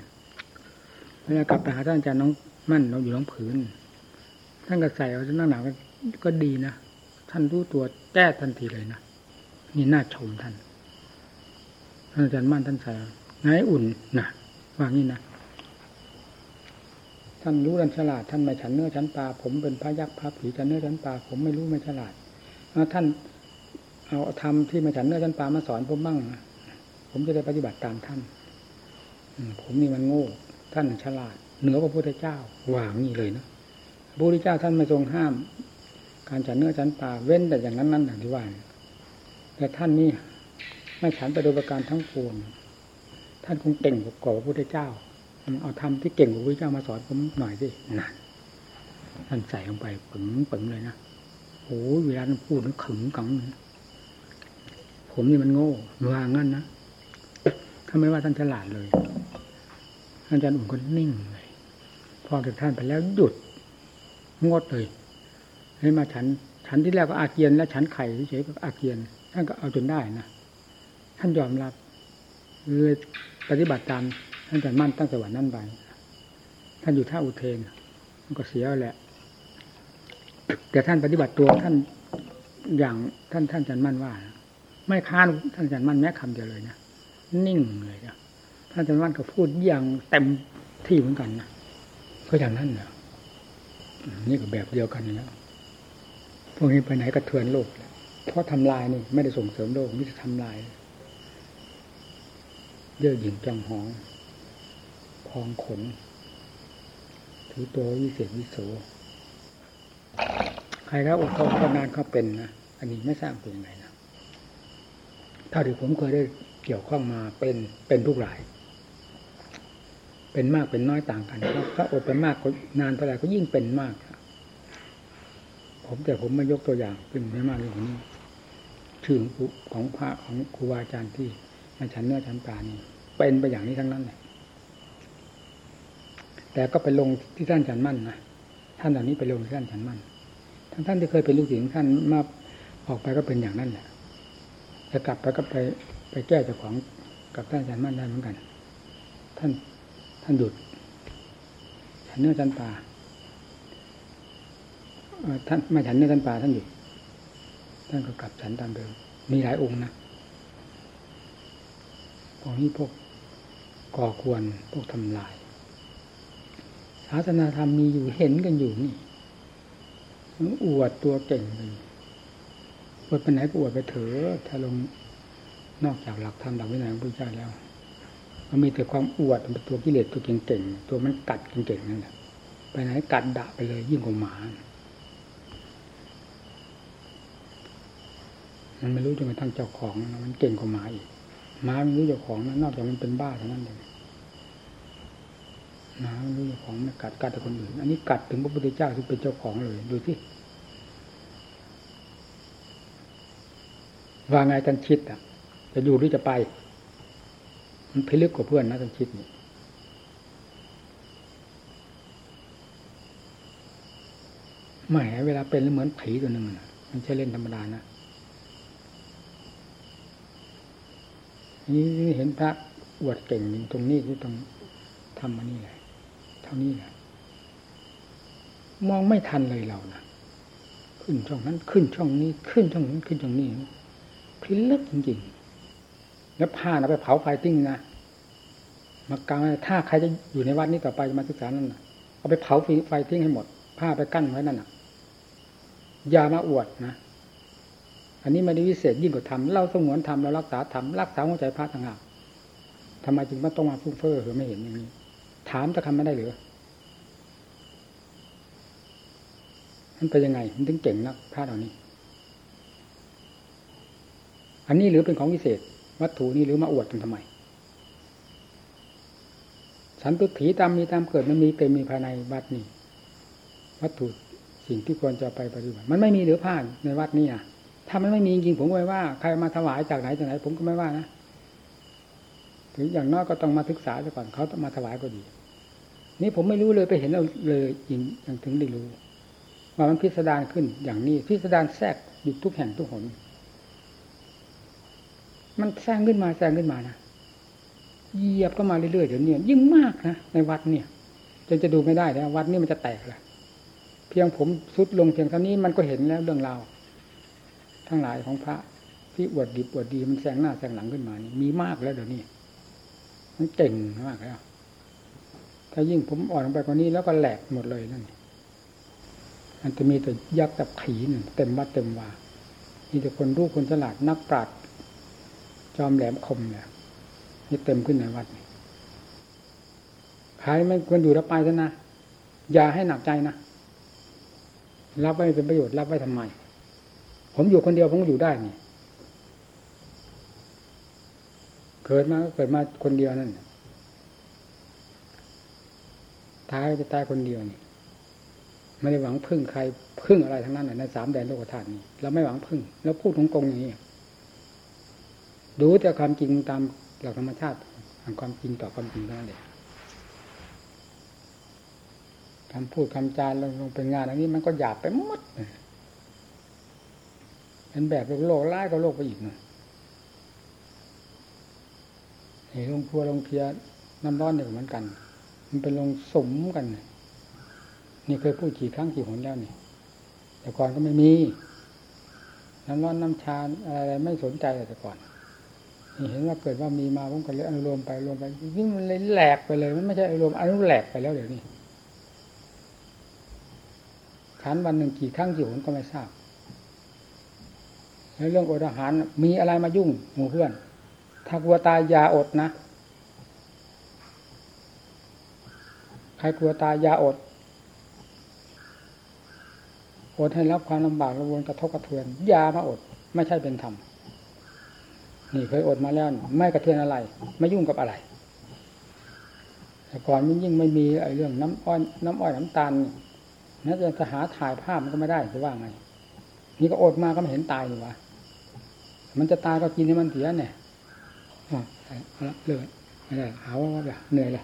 เวลากลับไปหาท่านอาจารย์น้องมั่นเราอยู่น้องผืน ท่านก็ใส่เอาท่านหนาวก็ดีนะ ท่านรู้ตัวแก้ทันทีเลยนะ นี่น่าชมท่าน ท่านอาจารย์มั่นท่านใส่ไงอุ่นนะว่างี้นะ ท่านรู้ท่านฉลาด ท่านไม่ฉันเนื้อฉันปลา ผมเป็นพระยักษ์พระผีฉันเนื้อฉันปลา ผมไม่รู้ไม่ฉลาดท่านเอาธรรมที่มาฉันเนื้อฉันปลามาสอนผมบ้าง ผมจะได้ปฏิบัติตามท่าน ผมนี่มันโง่ ท่านฉลาด เหนือพระพุทธเจ้าว่างนี่เลยนะพระพุทธเจ้าท่านไม่ทรงห้าม การฉันเนื้อฉันปลาเว้นแต่อย่างนั้นนั่นอย่างที่ว่าแต่ท่านนี่ไม่ฉันไปโดยประการทั้งปวงท่านคงเก่งกว่าพระพุทธเจ้าเอาธรรมที่เก่งกว่าพระพุทธเจ้ามาสอนผมหน่อยสินั่นท่านใส่ลงไปปึ๋งปึ๋งเลยนะโอ้เวลาท่านพูดนั้นขึงกังผมนี่มันโง่วางงั้นนะถ้าไม่ว่าท่านฉลาดเลย อาจารย์อุ่นก็นิ่งเลยพอจากท่านไปแล้วหยุดงดเลยให้มาฉัน ฉันที่แรกก็อาเกียนและฉันไข่เฉยๆก็อาเกียน ท่านก็เอาจนได้นะท่านยอมรับเลยปฏิบัติตามท่านอาจารย์มั่นตั้งแต่วันนั้นไปท่านอยู่ท่าอุเทนมันก็เสียแหละ แต่ท่านปฏิบัติตัวท่านอย่างท่านท่านอาจารย์มั่นว่า ไม่ค้านท่านอาจารย์มั่นแม้คำเดียวเลยนะนิ่งเลยนะ ท่านอาจารย์มั่นก็พูดอย่างเต็มที่เหมือนกันนะก็อย่างนั้นนะนี่ก็แบบเดียวกันแล้วพวกนี้ไปไหนก็เทือนโลกเพราะทำลายนี่ไม่ได้ส่งเสริมโลกมิจะทำลายเยื่อหยิ่งจังหองพองขน ถือตัววิเศษวิโสใครแล้วอดทนก็นานเขาเป็นนะอันนี้ไม่ทราบเป็นยังไงนะถ้าที่ผมเคยได้เกี่ยวข้องมาเป็นเป็นทุกราย เป็นมากเป็นน้อยต่างกันถ้าอดไปมากก็นานเท่าไหร่ก็ยิ่งเป็นมากผมแต่ผมม่ยกตัวอย่างขึ้นไม่มากเลยของนี้ชื่อของพระของครูบาอาจารย์ที่มาฉันเนื้อฉันปลานี่เป็นไปอย่างนี้ทั้งนั้นเลยแต่ก็ไปลงที่ท่านฉันมั่นนะท่านเหล่านี้ไปลงที่ท่านฉันมั่นทั้งท่านที่เคยเป็นลูกศิษย์ท่านมาออกไปก็เป็นอย่างนั้นแหละจะกลับไปก็ไปไปแก้เจ้าของกับท่านฉันมั่นได้เหมือนกัน ท่าน ท่านหยุดฉันเนื้อฉันปลาท่านไม่ฉันเนื้อฉันปลาท่านหยุดท่านก็กลับฉันตามเดิมมีหลายองค์นะพวกนี้พวกก่อควรพวกทำลายศาสนาธรรมมีอยู่เห็นกันอยู่นี่อวดตัวเก่งเลยอวดไปไหนก็อวดไปเถอะถ้าลงนอกจากหลักธรรมหลักวินัยของพระเจ้าแล้ว มันมีแต่ความอวดเป็นตัวกิเลสตัวเก่งๆตัวมันกัดเก่งๆนั่นแหละไปไหนกัดดะไปเลยยิ่งกว่าหมามันไม่รู้จนกระทั่งเจ้าของมันเก่งกว่าหมาอีกหมาไม่รู้เจ้าของนะนอกจากมันเป็นบ้าเท่านั้นเองหมาไม่รู้เจ้าของไม่กัดกัดแต่คนอื่น อันนี้กัดถึงพระพุทธเจ้าที่เป็นเจ้าของเลยดูที่ว่าไงท่านชิดอะ จะอยู่หรือจะไป มันพิลึกกว่าเพื่อนนะท่านชิดนี่ไม่เวลาเป็นเหมือนผีตัวหนึ่งนะมันใช่เล่นธรรมดานะนี่เห็นพระอวดเก่งตรงนี้ที่ตรงทำมานี่แหละ เท่านี้แหละมองไม่ทันเลยเรานะขึ้นช่องนั้นขึ้นช่องนี้ ขึ้นช่องนั้นขึ้นช่องนี้พิลึกจริงๆ แล้วผ้านะไปเผาไฟติ้งนะมากางถ้าใครจะอยู่ในวัดนี้ต่อไปมาศึกษานั่นนะเอาไปเผาไฟทิ้งให้หมด ผ้าไปกั้นไว้นั่นนะอย่ามาอวดนะอันนี้ไม่ได้วิเศษยิ่งกว่าธรรมเราสงวนธรรมเรารักษาธรรมรักษาหัวใจพระต่างหากทำไมจึงต้องมาฟุ้งเฟ้อหรือไม่เห็นอย่างนี้ ถามจะทำไม่ได้หรือมันเป็นยังไง มันถึงเก่งนักพระเหล่านี้ อันนี้หรือเป็นของวิเศษ วัตถุนี้หรือมาอวดกันทำไมฉันตุถีตามมีตามเกิดมันมีเต็มมีภายในวัดนี้วัตถุสิ่งที่ควรจะไปปฏิบัติ มันไม่มีหรือผ่านในวัดนี้อะถ้ามันไม่มีจริงผมก็ไม่ว่า ใครมาถวายจากไหนจากไหน ผมก็ไม่ว่านะถึงอย่างน้อยก็ต้องมาศึกษาซะก่อนเขาต้องมาถวายก็ดี นี่ผมไม่รู้เลยไปเห็นเราเลยยิงยังถึงได้รู้ว่ามันพิสดารขึ้นอย่างนี้พิสดารแทรกอยู่ทุกแห่งทุกหน มันแซงขึ้นมาแซงขึ้นมานะเหยียบก็มาเรื่อยๆเดี๋ยวนี้ยิ่งมากนะในวัดเนี่ยจนจะดูไม่ได้แล้ววัดนี้มันจะแตกล้วพิพียงผมสุดลงเพียงเท่านี้มันก็เห็นแล้วเรื่องราวทั้งหลายของพระที่อวดดีอวดดีมันแซงหน้าแซงหลังขึ้นมานี่มีมากแล้วเดี๋ยวนี้มันเก่งมากแล้วถ้ายิ่งผมอ่อนลงไปกว่านี้แล้วก็แหลกหมดเลยนั่นมันจะมีแต่ยักษ์กับขีนเต็มวัดเต็มวามีแต่คนรู้คนฉลาดนักปราชญ์ จอมแหลมคมเนี่ยนี่เต็มขึ้นในวัดนี่ใครไม่ควรอยู่รับไปซะนะ อย่าให้หนักใจนะ รับไว้เป็นประโยชน์รับไว้ทำไม ผมอยู่คนเดียวผมก็อยู่ได้นี่เกิดมาก็เกิดมาคนเดียวนั่นตายจะตายคนเดียวนี่ไม่ได้หวังพึ่งใครพึ่งอะไรทั้งนั้นในสามแดนโลกธาตุนี้เราไม่หวังพึ่ง แล้วพูดของกงอย่างนี้ ดูแต่ความจริงตามหลักธรรมชาติแห่งความจริงต่อความจริงเท่นั้นเองคำพูดคำจาลงลงเป็นงานอันนี้มันก็หยาบไปหมดเป็นแบบโลกร้ายก็โลกไปอีกนะเห็นลงครัวลงเพียน้ำร้อนเนี่ยเหมือนกัน มันเป็นลงสมกัน นี่เคยพูดกี่ครั้งกี่หนแล้วนี่ แต่ก่อนก็ไม่มี น้ำร้อนน้ำชาอะไรไม่สนใจแต่ก่อน เห็นว่าเกิดว่ามีมาผมก็เลยอนุโลมไปรวมไปยิ่งมันเลยแหลกไปเลย มันไม่ใช่อนุโลมอนุแหลกไปแล้วเดี๋ยวนี้ขันวันหนึ่งกี่ครั้งกี่หนก็ไม่ทราบแล้วเรื่องอดอาหารมีอะไรมายุ่งหมู่เพื่อน ถ้ากลัวตายยาอดนะ ใครกลัวตายยาอดอดให้รับความลำบากระวนกระทบกระเทือนยามาอด ไม่ใช่เป็นธรรม นี่เคยอดมาแล้วไม่กระเทือนอะไร ไม่ยุ่งกับอะไร แต่ก่อนมันยิ่งไม่มีไอ้เรื่องน้ำอ้อยน้ำอ้อยน้ำตาลน่นจะหาถ่ายภาพมันก็ไม่ได้จะว่าไง นี่ก็อดมาก็ไม่เห็นตายหรือวะมันจะตายก็กินให้มันเสียเนี่ยอ๋อเอาละเลิกไม่ได้หาว่าแบบเหนื่อยเลย